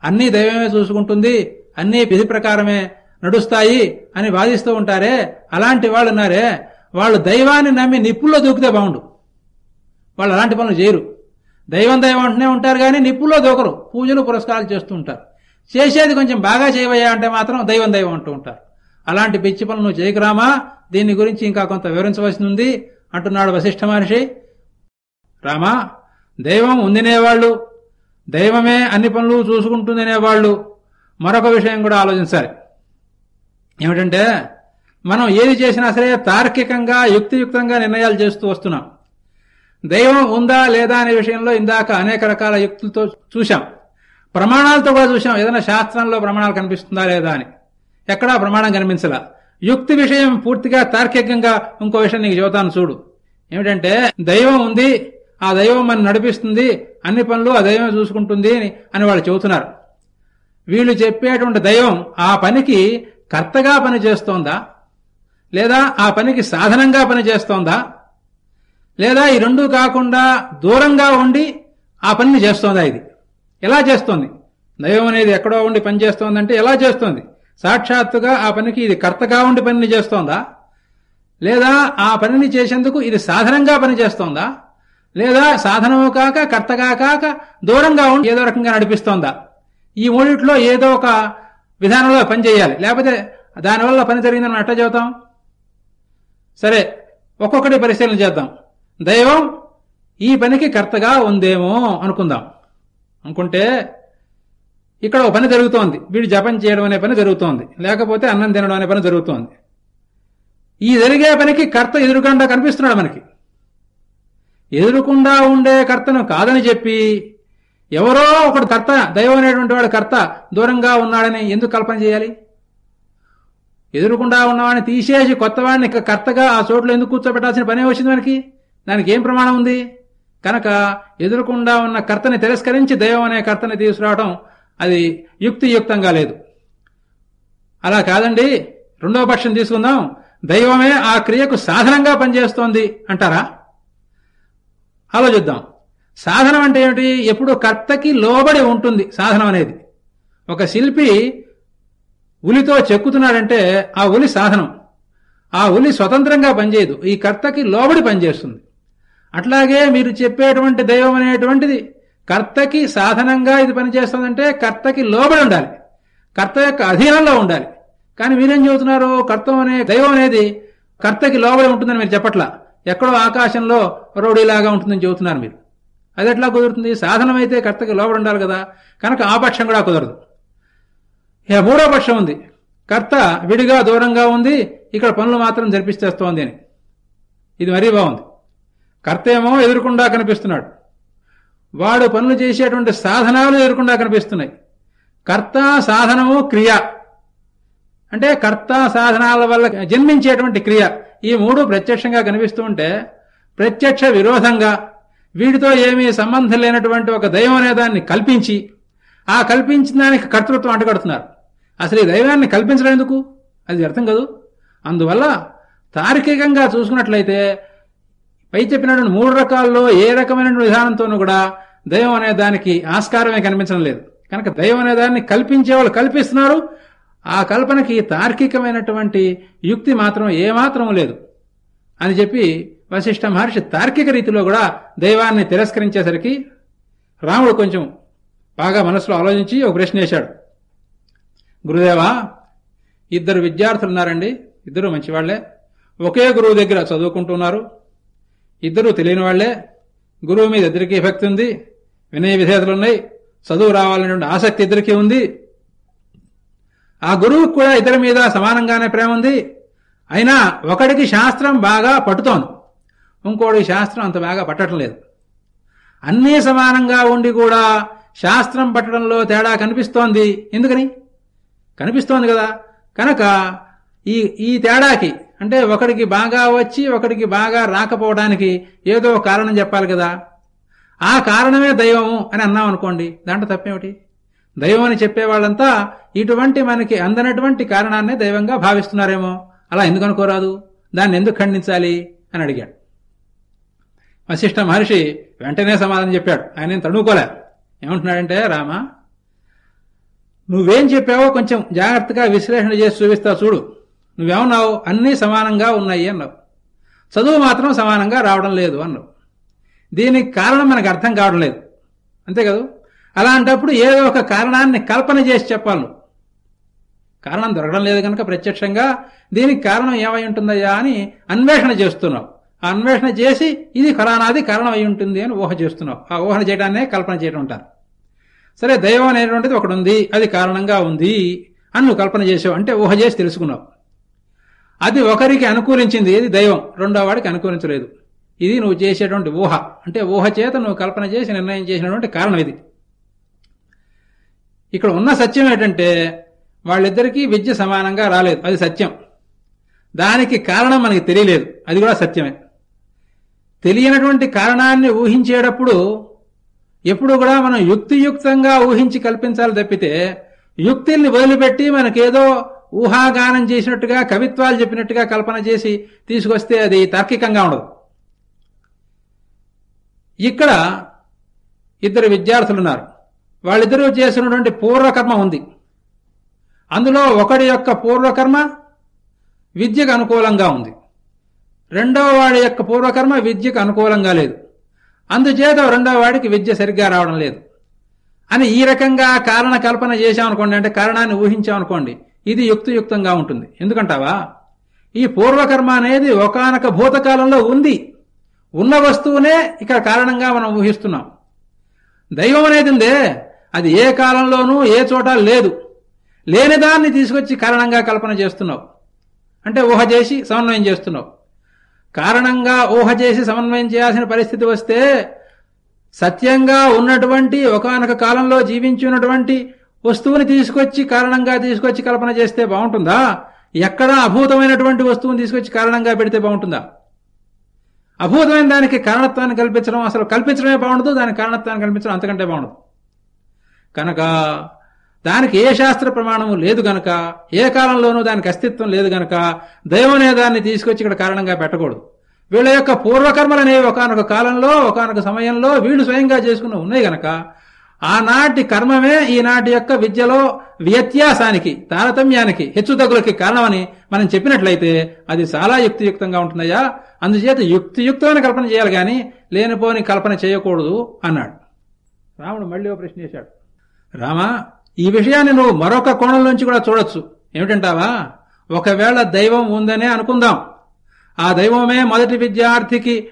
అన్నీ దైవమే చూసుకుంటుంది అన్నీ విధి ప్రకారమే నడుస్తాయి అని వాదిస్తూ ఉంటారే అలాంటి వాళ్ళు ఉన్నారే వాళ్ళు దైవాన్ని నమ్మి నిప్పుల్లో దూకితే బాగుండు. వాళ్ళు అలాంటి పనులు చేయరు. దైవం దైవం అంటూనే ఉంటారు కానీ నిప్పుల్లో దూకరు పూజలు పురస్కారాలు చేస్తూ ఉంటారు. చేసేది కొంచెం బాగా చేయవయ్యా అంటే మాత్రం దైవం దైవం అంటూ ఉంటారు. అలాంటి పిచ్చి పనులు చేయకురామా? దీని గురించి ఇంకా కొంత వివరించవలసి ఉంది అంటున్నాడు వశిష్ఠ మహర్షి. రామా దైవం ఉందినేవాళ్ళు. దైవమే అన్ని పనులు చూసుకుంటుందనేవాళ్ళు మరొక విషయం కూడా ఆలోచించాలి. ఏమిటంటే మనం ఏది చేసినా సరే తార్కికంగా యుక్తియుక్తంగా నిర్ణయాలు చేస్తూ వస్తున్నాం. దైవం ఉందా లేదా అనే విషయంలో ఇందాక అనేక రకాల యుక్తులతో చూశాం. ప్రమాణాలతో కూడా చూశాం. ఏదైనా శాస్త్రంలో ప్రమాణాలు కనిపిస్తుందా లేదా అని. ఎక్కడా ప్రమాణం కనిపించలా. యుక్తి విషయం పూర్తిగా తార్కికంగా ఇంకో విషయం నీకు చెబుతాను చూడు. ఏమిటంటే దైవం ఉంది ఆ దైవం మన నడిపిస్తుంది అన్ని పనులు ఆ దైవం చూసుకుంటుంది అని- వాళ్ళు చెబుతున్నారు. వీళ్ళు చెప్పేటువంటి దైవం ఆ పనికి కర్తగా పని చేస్తోందా లేదా ఆ పనికి సాధనంగా పనిచేస్తోందా? లేదా ఈ రెండు కాకుండా దూరంగా ఉండి ఆ పనిని చేస్తోందా ఇది? ఎలా చేస్తోంది? దైవం అనేది ఎక్కడో ఉండి పని చేస్తోందంటే ఎలా చేస్తోంది? సాక్షాత్తుగా ఆ పనికి ఇది కర్తగా ఉండి పనిని చేస్తోందా? లేదా ఆ పనిని చేసేందుకు ఇది సాధనంగా పని చేస్తోందా? లేదా సాధనము కాక కర్తగా కాక దూరంగా ఉండి ఏదో రకంగా నడిపిస్తోందా? ఈ మూడిట్లో ఏదో ఒక విధానంలో పని చేయాలి. లేకపోతే దానివల్ల పని జరిగిందని అట్ట చెబుతాం? సరే ఒక్కొక్కటి పరిశీలన చేద్దాం. దైవం ఈ పనికి కర్తగా ఉందేమో అనుకుందాం. అనుకుంటే ఇక్కడ ఒక పని జరుగుతోంది. వీడు జపం చేయడం అనే పని జరుగుతోంది. లేకపోతే అన్నం తినడం అనే పని జరుగుతోంది. ఈ జరిగే పనికి కర్త ఎదురుకుండా కనిపిస్తున్నాడు మనకి. ఎదురుకుండా ఉండే కర్తను కాదని చెప్పి ఎవరో ఒకడు కర్త దైవం అనేటువంటి వాడు కర్త దూరంగా ఉన్నాడని ఎందుకు కల్పన చేయాలి? ఎదురుకుండా ఉన్నవాడిని తీసేసి కొత్తవాడిని కర్తగా ఆ చోట్ల ఎందుకు కూర్చోబెట్టాల్సిన పనే వచ్చింది మనకి? దానికి ఏం ప్రమాణం ఉంది? కనుక ఎదురుకుండా ఉన్న కర్తని తిరస్కరించి దైవం అనే కర్తని తీసుకురావడం అది యుక్తియుక్తంగా లేదు. అలా కాదండి. రెండవ పక్షం తీసుకుందాం. దైవమే ఆ క్రియకు సాధనంగా పనిచేస్తోంది అంటారా? ఆలోచిద్దాం. సాధనం అంటే ఏమిటి? ఎప్పుడు కర్తకి లోబడి ఉంటుంది సాధనం అనేది. ఒక శిల్పి ఉలితో చెక్కుతున్నాడంటే ఆ ఉలి సాధనం. ఆ ఉలి స్వతంత్రంగా పనిచేయదు. ఈ కర్తకి లోబడి పనిచేస్తుంది. అట్లాగే మీరు చెప్పేటువంటి దైవం అనేటువంటిది కర్తకి సాధనంగా ఇది పనిచేస్తుందంటే కర్తకి లోబడి ఉండాలి. కర్త యొక్క అధీనంలో ఉండాలి. కానీ మీరేం చెబుతున్నారు? కర్తం అనే దైవం అనేది కర్తకి లోబడి ఉంటుందని మీరు చెప్పట్లా? ఎక్కడో ఆకాశంలో రౌడీలాగా ఉంటుందని చెబుతున్నారు మీరు. అది ఎట్లా కుదురుతుంది? సాధనమైతే కర్తకి లోబడి ఉండాలి కదా. కనుక ఆ పక్షం కూడా కుదరదు. ఇక మూడో పక్షం ఉంది. కర్త విడిగా దూరంగా ఉంది. ఇక్కడ పనులు మాత్రం జరిపిస్తేస్తోంది అని. ఇది మరీ బాగుంది. కర్త ఏమో ఎదురుకుండా కనిపిస్తున్నాడు. వాడు పనులు చేసేటువంటి సాధనాలు ఎదురుకుండా కనిపిస్తున్నాయి. కర్త సాధనము క్రియ. అంటే కర్త సాధనాల వల్ల జన్మించేటువంటి క్రియ. ఈ మూడు ప్రత్యక్షంగా కనిపిస్తూ ఉంటే ప్రత్యక్ష విరోధంగా వీటితో ఏమీ సంబంధం లేనటువంటి ఒక దైవం అనే దాన్ని కల్పించి ఆ కల్పించిన దానికి కర్తృత్వం అంటగడుతున్నారు. అసలు ఈ దైవాన్ని కల్పించడం ఎందుకు? అది అర్థం కాదు. అందువల్ల తార్కికంగా చూసుకున్నట్లయితే పై చెప్పినటువంటి మూడు రకాల్లో ఏ రకమైనటువంటి విధానంతోనూ కూడా దైవం అనే దానికి ఆస్కారమే కనిపించడం లేదు. కనుక దైవం అనే దాన్ని కల్పించే వాళ్ళు కల్పిస్తున్నారు. ఆ కల్పనకి తార్కికమైనటువంటి యుక్తి మాత్రం ఏమాత్రం లేదు. అని చెప్పి వశిష్ఠ మహర్షి తార్కిక రీతిలో కూడా దైవాన్ని తిరస్కరించేసరికి రాముడు కొంచెం బాగా మనసులో ఆలోచించి ఒక ప్రశ్న వేశాడు. గురుదేవా ఇద్దరు విద్యార్థులు ఉన్నారండి ఇద్దరు మంచివాళ్ళే. ఒకే గురువు దగ్గర చదువుకుంటున్నారు ఇద్దరు తెలియని వాళ్ళే. గురువు మీద ఇద్దరికీ భక్తి ఉంది. వినయ విధేతలు ఉన్నాయి చదువు రావాలనే ఆసక్తి ఇద్దరికీ ఉంది. ఆ గురువుకు కూడా ఇద్దరి మీద సమానంగానే ప్రేమ ఉంది. అయినా ఒకడికి శాస్త్రం బాగా పట్టుతోంది. ఇంకోటి శాస్త్రం అంత బాగా పట్టడం లేదు. అన్నీ సమానంగా ఉండి కూడా శాస్త్రం పట్టడంలో తేడా కనిపిస్తోంది. ఎందుకని? కనిపిస్తోంది కదా. కనుక ఈ ఈ తేడాకి అంటే ఒకడికి బాగా వచ్చి ఒకడికి బాగా రాకపోవడానికి ఏదో కారణం చెప్పాలి కదా. ఆ కారణమే దైవము అని అన్నాం అనుకోండి దాంట్లో తప్పేమిటి? దైవం అని చెప్పేవాళ్ళంతా ఇటువంటి మనకి అందనటువంటి కారణాన్ని దైవంగా భావిస్తున్నారేమో. అలా ఎందుకు అనుకోరాదు? దాన్ని ఎందుకు ఖండించాలి? అని అడిగాడు. వశిష్ఠ మహర్షి వెంటనే సమాధానం చెప్పాడు. ఆయన ఏం తడుకోలే ఏమంటున్నాడంటే రామా నువ్వేం చెప్పావో కొంచెం జాగ్రత్తగా విశ్లేషణ చేసి చూపిస్తా చూడు. నువ్వేమన్నావు? అన్నీ సమానంగా ఉన్నాయి అన్నావు. చదువు మాత్రం సమానంగా రావడం లేదు అన్నావు. దీనికి కారణం మనకు అర్థం కావడం లేదు. అంతే కదా? అలాంటప్పుడు ఏదో ఒక కారణాన్ని కల్పన చేసి చెప్పాలి కారణం దొరకడం లేదు కనుక ప్రత్యక్షంగా దీనికి కారణం ఏమై ఉంటుందయ్యా అని అన్వేషణ చేస్తున్నావు. ఆ అన్వేషణ చేసి ఇది ఫలానాది కారణం అయి ఉంటుంది అని ఊహ చేస్తున్నావు. ఆ ఊహన చేయడాన్నే కల్పన చేయడం ఉంటారు సరే దైవం అనేటువంటిది ఒకటి ఉంది అది కారణంగా ఉంది అని నువ్వు కల్పన చేసావు అంటే ఊహ చేసి తెలుసుకున్నావు. అది ఒకరికి అనుకూలించింది ఇది దైవం. రెండో వాడికి అనుకూలించలేదు. ఇది నువ్వు చేసేటువంటి ఊహ. అంటే ఊహ చేత నువ్వు కల్పన చేసి నిర్ణయం చేసినటువంటి కారణం ఇది. ఇక్కడ ఉన్న సత్యం ఏంటంటే వాళ్ళిద్దరికీ విద్య సమానంగా రాలేదు. అది సత్యం. దానికి కారణం మనకి తెలియలేదు. అది కూడా సత్యమే. తెలియనటువంటి కారణాన్ని ఊహించేటప్పుడు ఎప్పుడు కూడా మనం యుక్తియుక్తంగా ఊహించి కల్పించాలి తప్పితే యుక్తిల్ని వదిలిపెట్టి మనకేదో ఊహాగానం చేసినట్టుగా కవిత్వాలు చెప్పినట్టుగా కల్పన చేసి తీసుకొస్తే అది తార్కికంగా ఉండదు. ఇక్కడ ఇద్దరు విద్యార్థులు ఉన్నారు వాళ్ళిద్దరూ చేసినటువంటి పూర్వకర్మ ఉంది. అందులో ఒకడి యొక్క పూర్వకర్మ విద్యకు అనుకూలంగా ఉంది. రెండవ వాడి యొక్క పూర్వకర్మ విద్యకు అనుకూలంగా లేదు. అందుచేత రెండవ వాడికి విద్య సరిగ్గా రావడం లేదు. అని ఈ రకంగా కారణ కల్పన చేశామనుకోండి అంటే కారణాన్ని ఊహించామనుకోండి ఇది యుక్తియుక్తంగా ఉంటుంది. ఎందుకంటావా? ఈ పూర్వకర్మ అనేది ఒకనొక భూతకాలంలో ఉంది. ఉన్న వస్తువునే ఇక్కడ కారణంగా మనం ఊహిస్తున్నాం. దైవం అనేది ఉందే అది ఏ కాలంలోనూ ఏ చోట లేదు. లేని దాన్ని తీసుకొచ్చి కారణంగా కల్పన చేస్తున్నావు. అంటే ఊహ చేసి సమన్వయం చేస్తున్నావు. కారణంగా ఊహ చేసి సమన్వయం చేయాల్సిన పరిస్థితి వస్తే సత్యంగా ఉన్నటువంటి ఒకనొక కాలంలో జీవించి ఉన్నటువంటి వస్తువుని తీసుకొచ్చి కారణంగా తీసుకొచ్చి కల్పన చేస్తే బాగుంటుందా? ఎక్కడ అభూతమైనటువంటి వస్తువుని తీసుకొచ్చి కారణంగా పెడితే బాగుంటుందా? అభూతమైన దానికి కారణత్వాన్ని కల్పించడం అసలు కల్పించడమే బాగుండదు దాని కారణత్వాన్ని కల్పించడం అంతకంటే బాగుండదు. కనుక దానికి ఏ శాస్త్ర ప్రమాణము లేదు గనక ఏ కాలంలోనూ దానికి అస్తిత్వం లేదు గనక దైవం దాన్ని తీసుకొచ్చి ఇక్కడ కారణంగా పెట్టకూడదు. వీళ్ళ యొక్క పూర్వకర్మలు అనేవి ఒకనొక కాలంలో ఒకనొక సమయంలో వీళ్ళు స్వయంగా చేసుకుని ఉన్నాయి గనక ఆనాటి కర్మమే ఈనాటి యొక్క విద్యలో వ్యత్యాసానికి తారతమ్యానికి హెచ్చుతగ్గులకి కారణమని మనం చెప్పినట్లయితే అది చాలా యుక్తియుక్తంగా ఉంటుందయ్యా. అందుచేత యుక్తియుక్తమైన కల్పన చేయాలి గాని లేనిపోని కల్పన చేయకూడదు అన్నాడు. రాముడు మళ్ళీ ఓ ప్రశ్న చేశాడు. రామా ఈ విషయాన్ని నువ్వు మరొక కోణం నుంచి కూడా చూడొచ్చు. ఏమిటంటావా? ఒకవేళ దైవం ఉందనే అనుకుందాం. ఆ దైవమే మొదటి విద్యార్థికి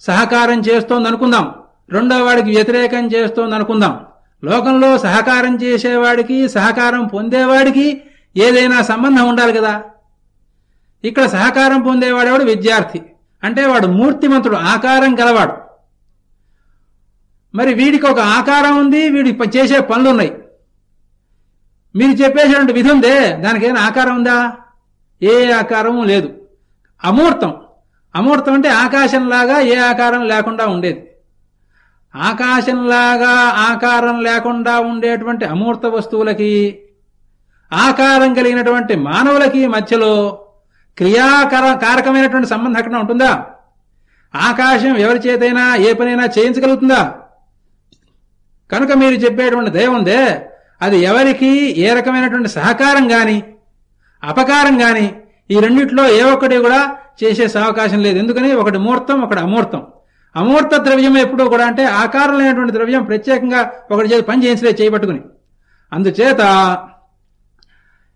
సహకారం చేస్తోంది అనుకుందాం రెండో వాడికి వ్యతిరేకం చేస్తోంది అనుకుందాం లోకంలో సహకారం చేసేవాడికి సహకారం పొందేవాడికి ఏదైనా సంబంధం ఉండాలి కదా? ఇక్కడ సహకారం పొందేవాడేవాడు విద్యార్థి. అంటే వాడు మూర్తిమంతుడు ఆకారం గలవాడు. మరి వీడికి ఒక ఆకారం ఉంది వీడి చేసే పనులున్నాయి. మీరు చెప్పేసినటువంటి విధి ఉందే దానికైనా ఆకారం ఉందా? ఏ ఆకారం లేదు. అమూర్తం. అమూర్తం అంటే ఆకాశంలాగా ఏ ఆకారం లేకుండా ఉండేది. ఆకాశంలాగా ఆకారం లేకుండా ఉండేటువంటి అమూర్త వస్తువులకి ఆకారం కలిగినటువంటి మానవులకి మధ్యలో క్రియాకర కారకమైనటువంటి సంబంధం అక్కడ ఉంటుందా? ఆకాశం ఎవరి చేతైనా ఏ పనైనా చేయించగలుగుతుందా? కనుక మీరు చెప్పేటువంటి దయముందే అది ఎవరికి ఏ రకమైనటువంటి సహకారం గాని అపకారం గాని ఈ రెండిట్లో ఏ ఒక్కటి కూడా చేసే అవకాశం లేదు. ఎందుకని? ఒకటి మూర్తం ఒకటి అమూర్తం. అమూర్త ద్రవ్యం ఎప్పుడూ కూడా అంటే ఆకారం లేనటువంటి ద్రవ్యం ప్రత్యేకంగా ఒకటి చేసి పని చేయించలే చేయబట్టుకుని అందుచేత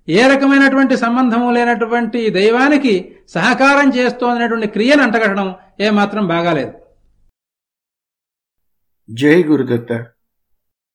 ఏ రకమైనటువంటి సంబంధము లేనటువంటి దైవానికి సహకారం చేస్తోందనేటువంటి క్రియను అంటగట్టడం ఏమాత్రం బాగాలేదు. జై గురుదత్త.